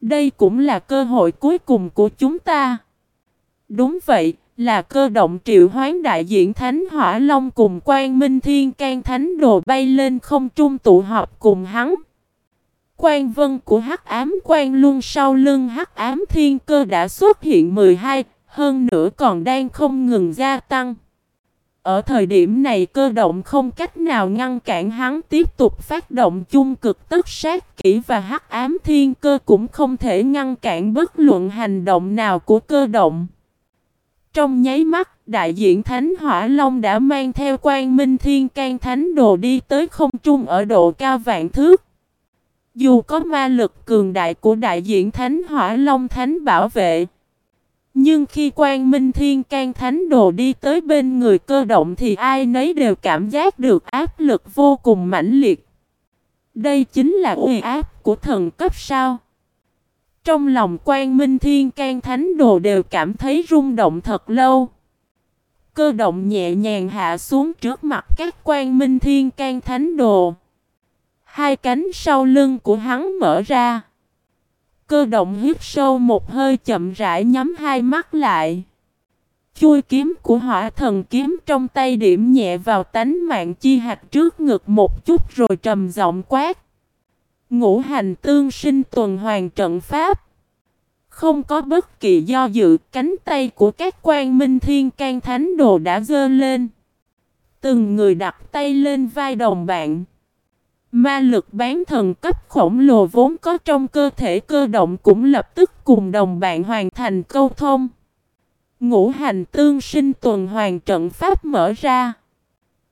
Đây cũng là cơ hội cuối cùng của chúng ta. Đúng vậy, là cơ động triệu hoán đại diện Thánh Hỏa Long cùng quan Minh Thiên can Thánh Đồ bay lên không trung tụ họp cùng hắn. Quan vân của hắc ám quan luôn sau lưng hắc ám thiên cơ đã xuất hiện 12, hơn nữa còn đang không ngừng gia tăng. Ở thời điểm này cơ động không cách nào ngăn cản hắn tiếp tục phát động chung cực tất sát kỹ và hắc ám thiên cơ cũng không thể ngăn cản bất luận hành động nào của cơ động. Trong nháy mắt, đại diện Thánh Hỏa Long đã mang theo quan minh thiên can thánh đồ đi tới không trung ở độ cao vạn thước. Dù có ma lực cường đại của đại diện Thánh Hỏa Long Thánh bảo vệ, nhưng khi quan minh thiên can thánh đồ đi tới bên người cơ động thì ai nấy đều cảm giác được áp lực vô cùng mãnh liệt. Đây chính là uy áp của thần cấp sao. Trong lòng quan minh thiên can thánh đồ đều cảm thấy rung động thật lâu. Cơ động nhẹ nhàng hạ xuống trước mặt các quan minh thiên can thánh đồ. Hai cánh sau lưng của hắn mở ra. Cơ động hít sâu một hơi chậm rãi nhắm hai mắt lại. Chui kiếm của hỏa thần kiếm trong tay điểm nhẹ vào tánh mạng chi hạt trước ngực một chút rồi trầm giọng quát. Ngũ hành tương sinh tuần hoàn trận pháp. Không có bất kỳ do dự, cánh tay của các quan minh thiên can thánh đồ đã dơ lên. Từng người đặt tay lên vai đồng bạn. Ma lực bán thần cấp khổng lồ vốn có trong cơ thể cơ động cũng lập tức cùng đồng bạn hoàn thành câu thông. Ngũ hành tương sinh tuần hoàn trận pháp mở ra.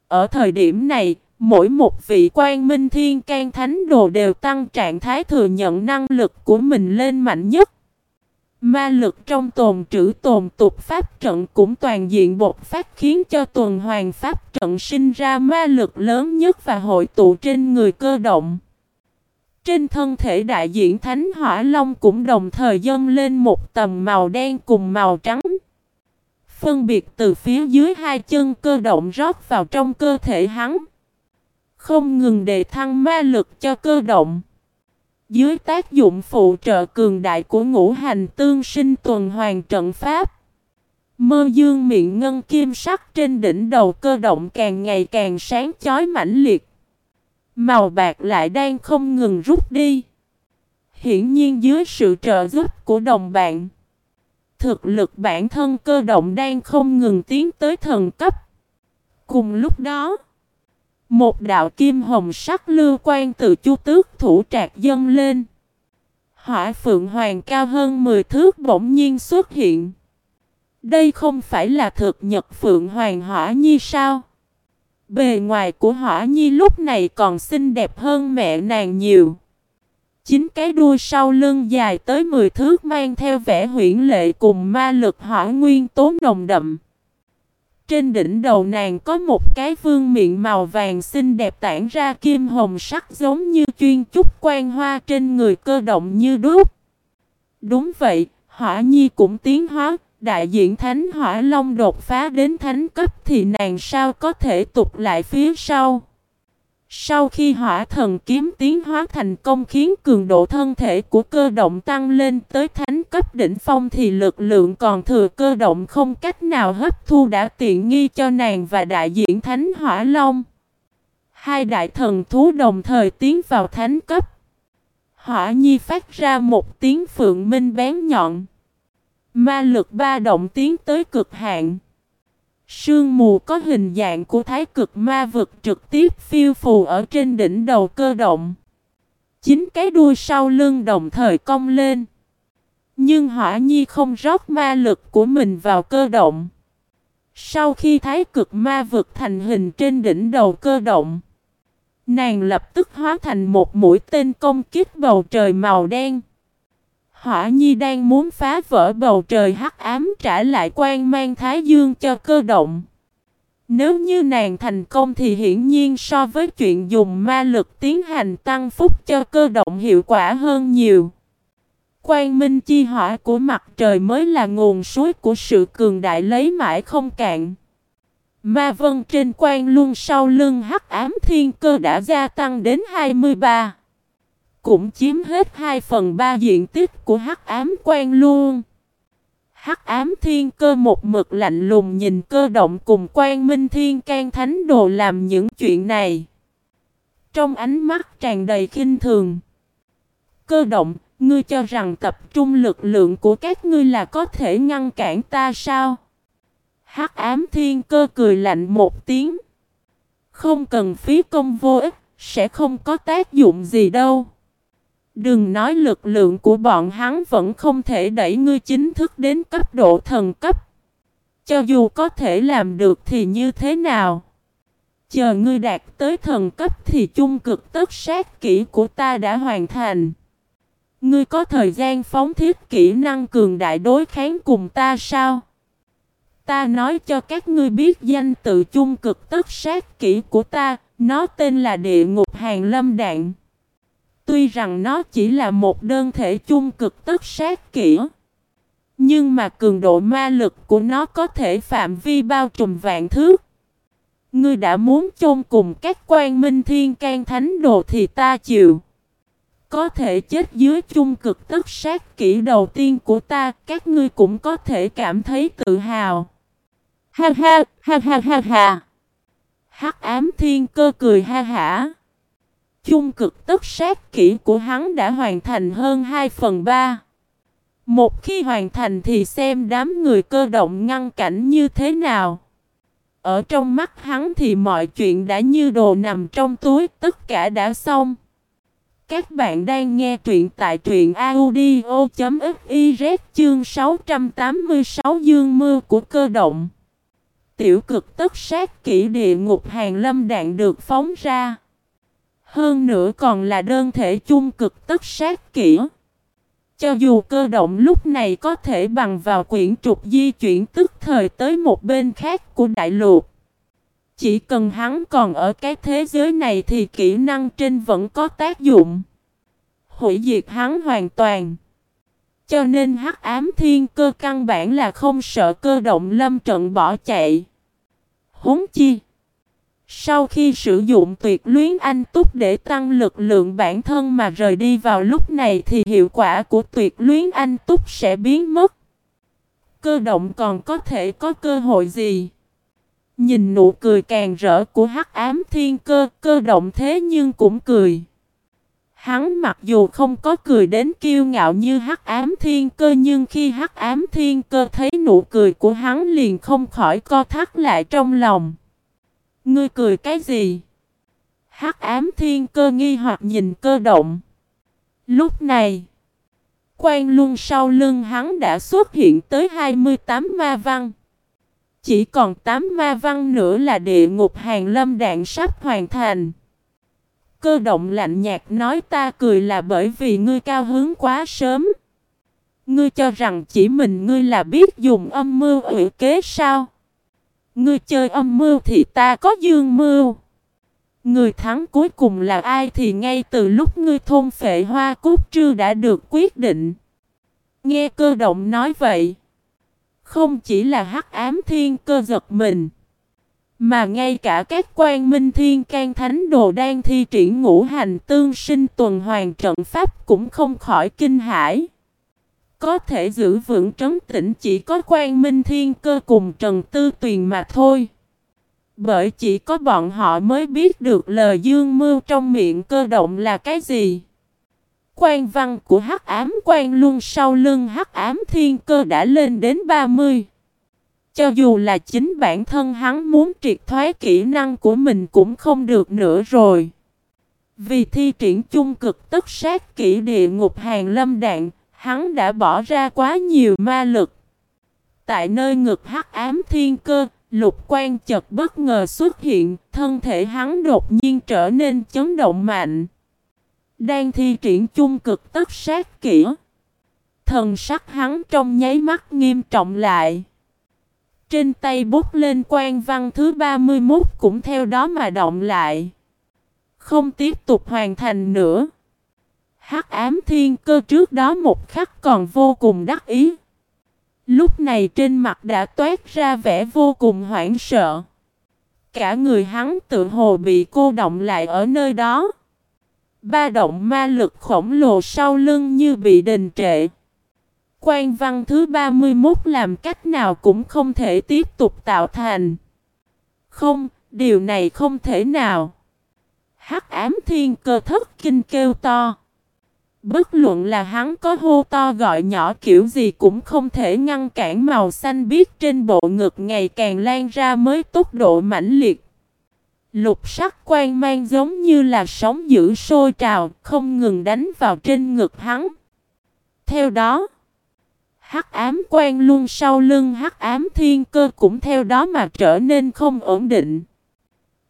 Ở thời điểm này, mỗi một vị quan minh thiên can thánh đồ đều tăng trạng thái thừa nhận năng lực của mình lên mạnh nhất. Ma lực trong tồn trữ tồn tục pháp trận cũng toàn diện bột phát khiến cho tuần hoàn pháp trận sinh ra ma lực lớn nhất và hội tụ trên người cơ động. Trên thân thể đại diện Thánh Hỏa Long cũng đồng thời dâng lên một tầm màu đen cùng màu trắng. Phân biệt từ phía dưới hai chân cơ động rót vào trong cơ thể hắn. Không ngừng đề thăng ma lực cho cơ động. Dưới tác dụng phụ trợ cường đại của ngũ hành tương sinh tuần hoàn trận pháp. Mơ dương miệng ngân kim sắc trên đỉnh đầu cơ động càng ngày càng sáng chói mãnh liệt. Màu bạc lại đang không ngừng rút đi. Hiển nhiên dưới sự trợ giúp của đồng bạn. Thực lực bản thân cơ động đang không ngừng tiến tới thần cấp. Cùng lúc đó. Một đạo kim hồng sắc lưu quan từ chu tước thủ trạc dâng lên. Hỏa phượng hoàng cao hơn 10 thước bỗng nhiên xuất hiện. Đây không phải là thực nhật phượng hoàng hỏa nhi sao? Bề ngoài của hỏa nhi lúc này còn xinh đẹp hơn mẹ nàng nhiều. Chính cái đuôi sau lưng dài tới 10 thước mang theo vẻ huyễn lệ cùng ma lực hỏa nguyên tố nồng đậm. Trên đỉnh đầu nàng có một cái vương miệng màu vàng xinh đẹp tản ra kim hồng sắc giống như chuyên trúc quan hoa trên người cơ động như đúc. Đúng vậy, hỏa nhi cũng tiến hóa, đại diện thánh hỏa long đột phá đến thánh cấp thì nàng sao có thể tục lại phía sau. Sau khi hỏa thần kiếm tiến hóa thành công khiến cường độ thân thể của cơ động tăng lên tới thánh cấp đỉnh phong thì lực lượng còn thừa cơ động không cách nào hấp thu đã tiện nghi cho nàng và đại diện thánh hỏa long. Hai đại thần thú đồng thời tiến vào thánh cấp. Hỏa nhi phát ra một tiếng phượng minh bén nhọn. Ma lực ba động tiến tới cực hạn. Sương mù có hình dạng của thái cực ma vực trực tiếp phiêu phù ở trên đỉnh đầu cơ động. Chính cái đuôi sau lưng đồng thời cong lên. Nhưng hỏa nhi không rót ma lực của mình vào cơ động. Sau khi thái cực ma vực thành hình trên đỉnh đầu cơ động. Nàng lập tức hóa thành một mũi tên công kích bầu trời màu đen. Hỏa Nhi đang muốn phá vỡ bầu trời hắc ám trả lại quan mang Thái Dương cho cơ động. Nếu như nàng thành công thì hiển nhiên so với chuyện dùng ma lực tiến hành tăng phúc cho cơ động hiệu quả hơn nhiều. Quang minh chi hỏa của mặt trời mới là nguồn suối của sự cường đại lấy mãi không cạn. Ma vân trên quan luôn sau lưng hắc ám thiên cơ đã gia tăng đến 23 cũng chiếm hết 2 phần 3 diện tích của hắc ám quan luôn. Hắc ám thiên cơ một mực lạnh lùng nhìn cơ động cùng quan minh thiên can thánh đồ làm những chuyện này. Trong ánh mắt tràn đầy khinh thường. Cơ động, ngươi cho rằng tập trung lực lượng của các ngươi là có thể ngăn cản ta sao? Hắc ám thiên cơ cười lạnh một tiếng. Không cần phí công vô ích, sẽ không có tác dụng gì đâu. Đừng nói lực lượng của bọn hắn vẫn không thể đẩy ngươi chính thức đến cấp độ thần cấp. Cho dù có thể làm được thì như thế nào? Chờ ngươi đạt tới thần cấp thì chung cực tất sát kỹ của ta đã hoàn thành. Ngươi có thời gian phóng thiết kỹ năng cường đại đối kháng cùng ta sao? Ta nói cho các ngươi biết danh tự chung cực tất sát kỹ của ta, nó tên là địa ngục hàng lâm đạn. Tuy rằng nó chỉ là một đơn thể chung cực tất sát kỹ. Nhưng mà cường độ ma lực của nó có thể phạm vi bao trùm vạn thước. Ngươi đã muốn chôn cùng các quan minh thiên can thánh đồ thì ta chịu. Có thể chết dưới chung cực tất sát kỹ đầu tiên của ta, các ngươi cũng có thể cảm thấy tự hào. Ha ha, ha ha ha ha. Hắc ám thiên cơ cười ha hả. Chung cực tất sát kỹ của hắn đã hoàn thành hơn 2 phần 3. Một khi hoàn thành thì xem đám người cơ động ngăn cảnh như thế nào. Ở trong mắt hắn thì mọi chuyện đã như đồ nằm trong túi, tất cả đã xong. Các bạn đang nghe truyện tại truyện audio.fiz chương 686 Dương Mưa của cơ động. Tiểu cực tất sát kỹ địa ngục hàng lâm đạn được phóng ra. Hơn nữa còn là đơn thể chung cực tất sát kỹ. Cho dù cơ động lúc này có thể bằng vào quyển trục di chuyển tức thời tới một bên khác của đại lục. Chỉ cần hắn còn ở cái thế giới này thì kỹ năng trên vẫn có tác dụng. Hủy diệt hắn hoàn toàn. Cho nên hắc ám thiên cơ căn bản là không sợ cơ động lâm trận bỏ chạy. Huống chi. Sau khi sử dụng tuyệt luyến anh túc để tăng lực lượng bản thân mà rời đi vào lúc này thì hiệu quả của tuyệt luyến anh túc sẽ biến mất. Cơ động còn có thể có cơ hội gì? Nhìn nụ cười càng rỡ của hắc ám thiên cơ, cơ động thế nhưng cũng cười. Hắn mặc dù không có cười đến kiêu ngạo như hắc ám thiên cơ nhưng khi hắc ám thiên cơ thấy nụ cười của hắn liền không khỏi co thắt lại trong lòng. Ngươi cười cái gì? Hắc ám thiên cơ nghi hoặc nhìn cơ động. Lúc này, quan luân sau lưng hắn đã xuất hiện tới 28 ma văn. Chỉ còn 8 ma văn nữa là địa ngục hàng lâm đạn sắp hoàn thành. Cơ động lạnh nhạt nói ta cười là bởi vì ngươi cao hứng quá sớm. Ngươi cho rằng chỉ mình ngươi là biết dùng âm mưu ủy kế sao? Ngươi chơi âm mưu thì ta có dương mưu. Người thắng cuối cùng là ai thì ngay từ lúc ngươi thôn phệ hoa cúc trư đã được quyết định. Nghe cơ động nói vậy. Không chỉ là hắc ám thiên cơ giật mình. Mà ngay cả các quan minh thiên can thánh đồ đang thi triển ngũ hành tương sinh tuần hoàn trận pháp cũng không khỏi kinh hãi. Có thể giữ vững trấn tĩnh chỉ có quan minh thiên cơ cùng Trần Tư Tuyền mà thôi. Bởi chỉ có bọn họ mới biết được lời dương mưu trong miệng cơ động là cái gì. Quan văn của hắc ám quan luôn sau lưng hắc ám thiên cơ đã lên đến 30. Cho dù là chính bản thân hắn muốn triệt thoái kỹ năng của mình cũng không được nữa rồi. Vì thi triển chung cực tất sát kỹ địa ngục hàng lâm đạn, hắn đã bỏ ra quá nhiều ma lực. Tại nơi ngực hắc ám thiên cơ, lục quan chợt bất ngờ xuất hiện, thân thể hắn đột nhiên trở nên chấn động mạnh. Đang thi triển chung cực tất sát kỹ. Thần sắc hắn trong nháy mắt nghiêm trọng lại. Trên tay bút lên quan văn thứ 31 cũng theo đó mà động lại. Không tiếp tục hoàn thành nữa. Hắc ám thiên cơ trước đó một khắc còn vô cùng đắc ý. Lúc này trên mặt đã toát ra vẻ vô cùng hoảng sợ. Cả người hắn tự hồ bị cô động lại ở nơi đó. Ba động ma lực khổng lồ sau lưng như bị đình trệ. Quan văn thứ 31 làm cách nào cũng không thể tiếp tục tạo thành. Không, điều này không thể nào. Hắc ám thiên cơ thất kinh kêu to. Bất luận là hắn có hô to gọi nhỏ kiểu gì cũng không thể ngăn cản màu xanh biếc trên bộ ngực ngày càng lan ra mới tốc độ mãnh liệt. Lục sắc quan mang giống như là sóng dữ sôi trào, không ngừng đánh vào trên ngực hắn. Theo đó, hắc ám quan luôn sau lưng hắc ám thiên cơ cũng theo đó mà trở nên không ổn định.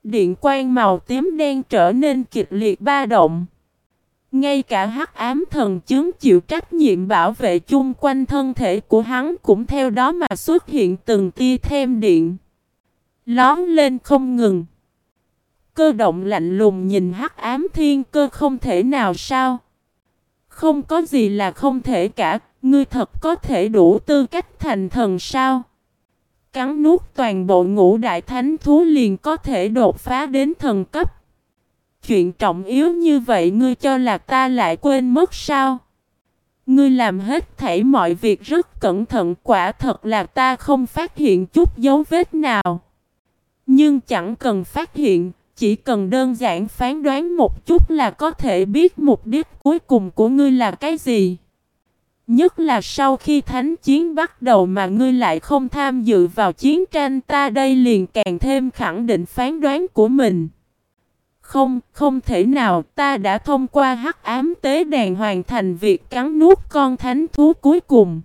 Điện quang màu tím đen trở nên kịch liệt ba động. Ngay cả hắc ám thần chứng chịu trách nhiệm bảo vệ chung quanh thân thể của hắn cũng theo đó mà xuất hiện từng tia thêm điện. Lón lên không ngừng. Cơ động lạnh lùng nhìn hắc ám thiên cơ không thể nào sao. Không có gì là không thể cả, ngươi thật có thể đủ tư cách thành thần sao. Cắn nuốt toàn bộ ngũ đại thánh thú liền có thể đột phá đến thần cấp. Chuyện trọng yếu như vậy ngươi cho là ta lại quên mất sao? Ngươi làm hết thảy mọi việc rất cẩn thận quả thật là ta không phát hiện chút dấu vết nào. Nhưng chẳng cần phát hiện, chỉ cần đơn giản phán đoán một chút là có thể biết mục đích cuối cùng của ngươi là cái gì. Nhất là sau khi thánh chiến bắt đầu mà ngươi lại không tham dự vào chiến tranh ta đây liền càng thêm khẳng định phán đoán của mình. Không, không thể nào, ta đã thông qua hắc ám tế đàn hoàn thành việc cắn nuốt con thánh thú cuối cùng.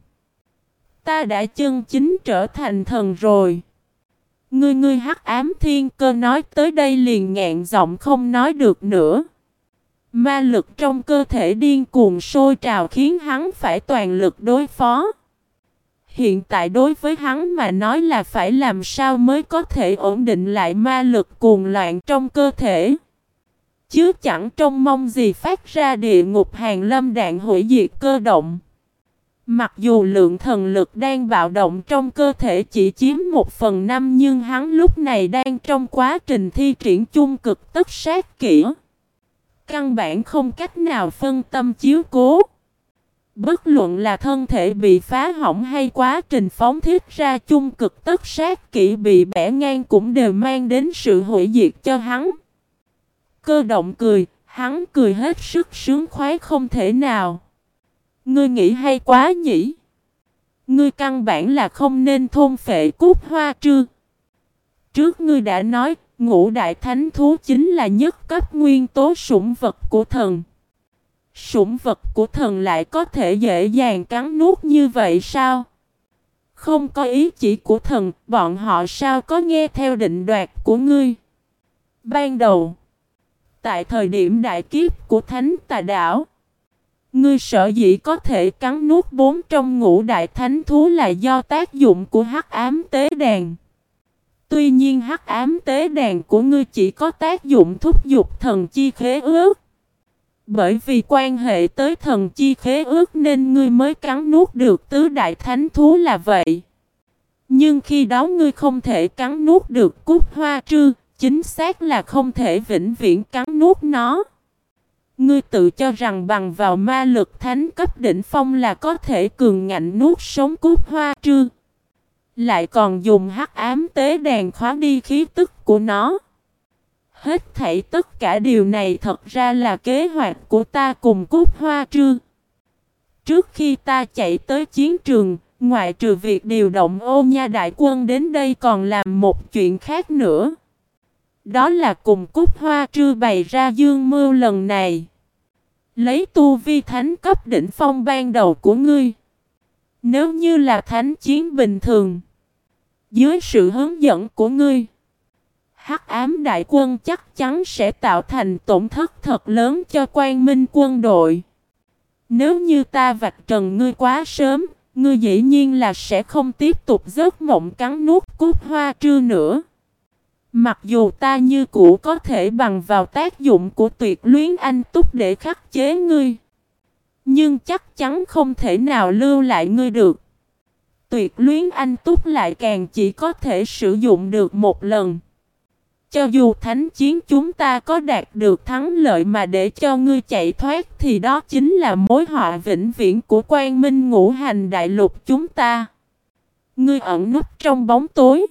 Ta đã chân chính trở thành thần rồi. Ngươi ngươi hắc ám thiên cơ nói tới đây liền ngạn giọng không nói được nữa. Ma lực trong cơ thể điên cuồng sôi trào khiến hắn phải toàn lực đối phó. Hiện tại đối với hắn mà nói là phải làm sao mới có thể ổn định lại ma lực cuồng loạn trong cơ thể. Chứ chẳng trông mong gì phát ra địa ngục hàng lâm đạn hủy diệt cơ động. Mặc dù lượng thần lực đang bạo động trong cơ thể chỉ chiếm một phần năm nhưng hắn lúc này đang trong quá trình thi triển chung cực tất sát kỹ. Căn bản không cách nào phân tâm chiếu cố. Bất luận là thân thể bị phá hỏng hay quá trình phóng thiết ra chung cực tất sát kỹ bị bẻ ngang cũng đều mang đến sự hủy diệt cho hắn. Cơ động cười, hắn cười hết sức sướng khoái không thể nào. Ngươi nghĩ hay quá nhỉ? Ngươi căn bản là không nên thôn phệ cút hoa trư. Trước ngươi đã nói, ngũ đại thánh thú chính là nhất cấp nguyên tố sủng vật của thần. Sủng vật của thần lại có thể dễ dàng cắn nuốt như vậy sao? Không có ý chỉ của thần, bọn họ sao có nghe theo định đoạt của ngươi? Ban đầu, tại thời điểm đại kiếp của thánh tà đảo, Ngươi sợ dĩ có thể cắn nuốt bốn trong ngũ đại thánh thú là do tác dụng của hắc ám tế đàn. Tuy nhiên hắc ám tế đàn của ngươi chỉ có tác dụng thúc giục thần chi khế ước. Bởi vì quan hệ tới thần chi khế ước nên ngươi mới cắn nuốt được tứ đại thánh thú là vậy. Nhưng khi đó ngươi không thể cắn nuốt được cúc hoa trư, chính xác là không thể vĩnh viễn cắn nuốt nó. Ngươi tự cho rằng bằng vào ma lực thánh cấp đỉnh phong là có thể cường ngạnh nuốt sống cút hoa trư. Lại còn dùng hắc ám tế đàn khóa đi khí tức của nó. Hết thảy tất cả điều này thật ra là kế hoạch của ta cùng cút hoa trư. Trước khi ta chạy tới chiến trường, ngoại trừ việc điều động ô nha đại quân đến đây còn làm một chuyện khác nữa. Đó là cùng cúc hoa trư bày ra dương mưu lần này. Lấy tu vi thánh cấp đỉnh phong ban đầu của ngươi. Nếu như là thánh chiến bình thường. Dưới sự hướng dẫn của ngươi. Hắc ám đại quân chắc chắn sẽ tạo thành tổn thất thật lớn cho quan minh quân đội. Nếu như ta vạch trần ngươi quá sớm, ngươi dĩ nhiên là sẽ không tiếp tục giấc mộng cắn nuốt cút hoa trư nữa. Mặc dù ta như cũ có thể bằng vào tác dụng của tuyệt luyến anh túc để khắc chế ngươi. Nhưng chắc chắn không thể nào lưu lại ngươi được. Tuyệt luyến anh túc lại càng chỉ có thể sử dụng được một lần. Cho dù thánh chiến chúng ta có đạt được thắng lợi mà để cho ngươi chạy thoát thì đó chính là mối họa vĩnh viễn của quan minh ngũ hành đại lục chúng ta. Ngươi ẩn núp trong bóng tối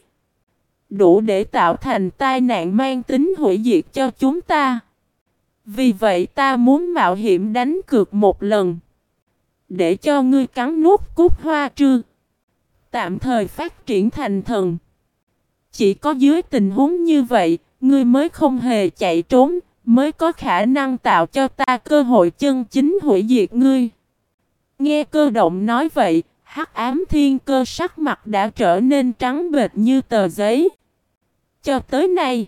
đủ để tạo thành tai nạn mang tính hủy diệt cho chúng ta. Vì vậy ta muốn mạo hiểm đánh cược một lần. Để cho ngươi cắn nuốt cúc hoa trư. Tạm thời phát triển thành thần. Chỉ có dưới tình huống như vậy, ngươi mới không hề chạy trốn, mới có khả năng tạo cho ta cơ hội chân chính hủy diệt ngươi. Nghe cơ động nói vậy, hắc ám thiên cơ sắc mặt đã trở nên trắng bệt như tờ giấy. Cho tới nay,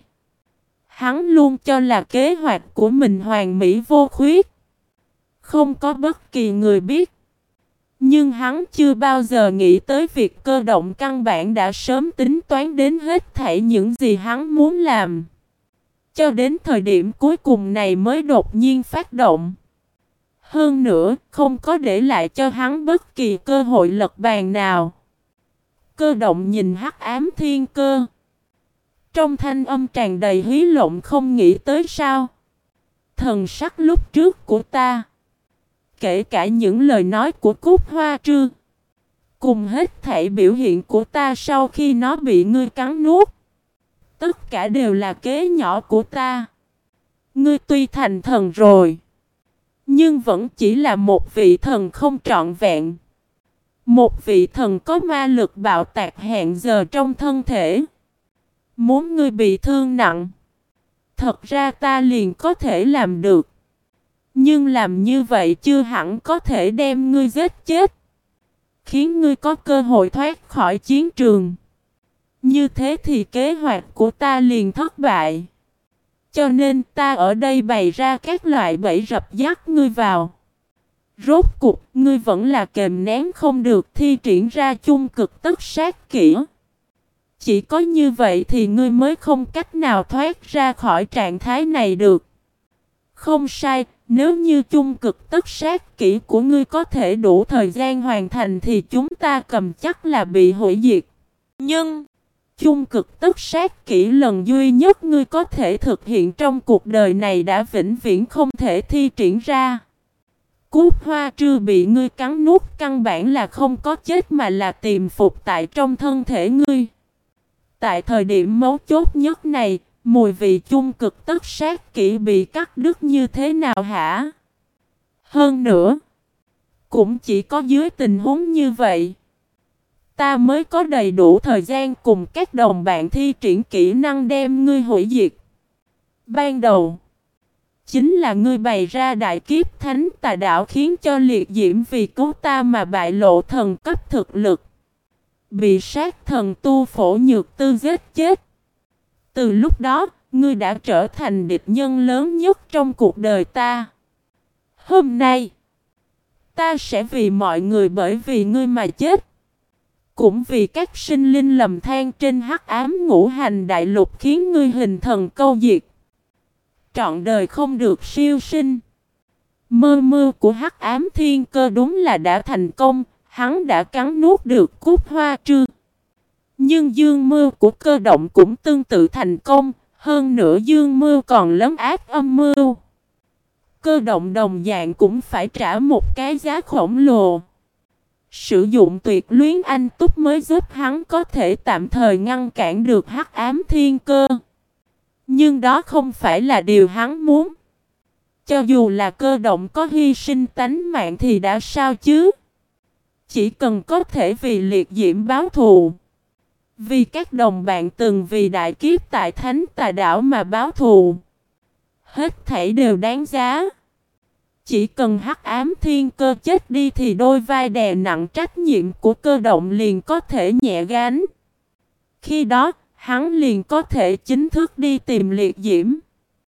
hắn luôn cho là kế hoạch của mình hoàn mỹ vô khuyết. Không có bất kỳ người biết. Nhưng hắn chưa bao giờ nghĩ tới việc cơ động căn bản đã sớm tính toán đến hết thảy những gì hắn muốn làm. Cho đến thời điểm cuối cùng này mới đột nhiên phát động. Hơn nữa, không có để lại cho hắn bất kỳ cơ hội lật bàn nào. Cơ động nhìn hắc ám thiên cơ. Trong thanh âm tràn đầy hí lộn không nghĩ tới sao. Thần sắc lúc trước của ta. kể cả những lời nói của Cúc Hoa Trư. Cùng hết thảy biểu hiện của ta sau khi nó bị ngươi cắn nuốt. Tất cả đều là kế nhỏ của ta. Ngươi tuy thành thần rồi. Nhưng vẫn chỉ là một vị thần không trọn vẹn. Một vị thần có ma lực bạo tạc hẹn giờ trong thân thể. Muốn ngươi bị thương nặng. Thật ra ta liền có thể làm được. Nhưng làm như vậy chưa hẳn có thể đem ngươi giết chết. Khiến ngươi có cơ hội thoát khỏi chiến trường. Như thế thì kế hoạch của ta liền thất bại. Cho nên ta ở đây bày ra các loại bẫy rập dắt ngươi vào. Rốt cục, ngươi vẫn là kềm nén không được thi triển ra chung cực tất sát kỹ. Chỉ có như vậy thì ngươi mới không cách nào thoát ra khỏi trạng thái này được. Không sai, nếu như chung cực tất sát kỹ của ngươi có thể đủ thời gian hoàn thành thì chúng ta cầm chắc là bị hủy diệt. Nhưng, chung cực tất sát kỹ lần duy nhất ngươi có thể thực hiện trong cuộc đời này đã vĩnh viễn không thể thi triển ra. Cút hoa trư bị ngươi cắn nuốt căn bản là không có chết mà là tìm phục tại trong thân thể ngươi. Tại thời điểm mấu chốt nhất này, mùi vị chung cực tất sát kỹ bị cắt đứt như thế nào hả? Hơn nữa, cũng chỉ có dưới tình huống như vậy, ta mới có đầy đủ thời gian cùng các đồng bạn thi triển kỹ năng đem ngươi hủy diệt. Ban đầu, chính là ngươi bày ra đại kiếp thánh tà đạo khiến cho liệt diễm vì cứu ta mà bại lộ thần cấp thực lực. Bị sát thần tu phổ nhược tư giết chết. Từ lúc đó, ngươi đã trở thành địch nhân lớn nhất trong cuộc đời ta. Hôm nay, ta sẽ vì mọi người bởi vì ngươi mà chết. Cũng vì các sinh linh lầm than trên hắc ám ngũ hành đại lục khiến ngươi hình thần câu diệt. Trọn đời không được siêu sinh. Mơ mơ của hắc ám thiên cơ đúng là đã thành công, hắn đã cắn nuốt được cúc hoa trư. Nhưng dương mơ của cơ động cũng tương tự thành công, hơn nữa dương mơ còn lấn áp âm mưu. Cơ động đồng dạng cũng phải trả một cái giá khổng lồ. Sử dụng tuyệt luyến anh túc mới giúp hắn có thể tạm thời ngăn cản được hắc ám thiên cơ. Nhưng đó không phải là điều hắn muốn. Cho dù là cơ động có hy sinh tánh mạng thì đã sao chứ? Chỉ cần có thể vì liệt diễm báo thù. Vì các đồng bạn từng vì đại kiếp tại thánh tà đảo mà báo thù. Hết thảy đều đáng giá. Chỉ cần hắc ám thiên cơ chết đi thì đôi vai đè nặng trách nhiệm của cơ động liền có thể nhẹ gánh. Khi đó, hắn liền có thể chính thức đi tìm liệt diễm.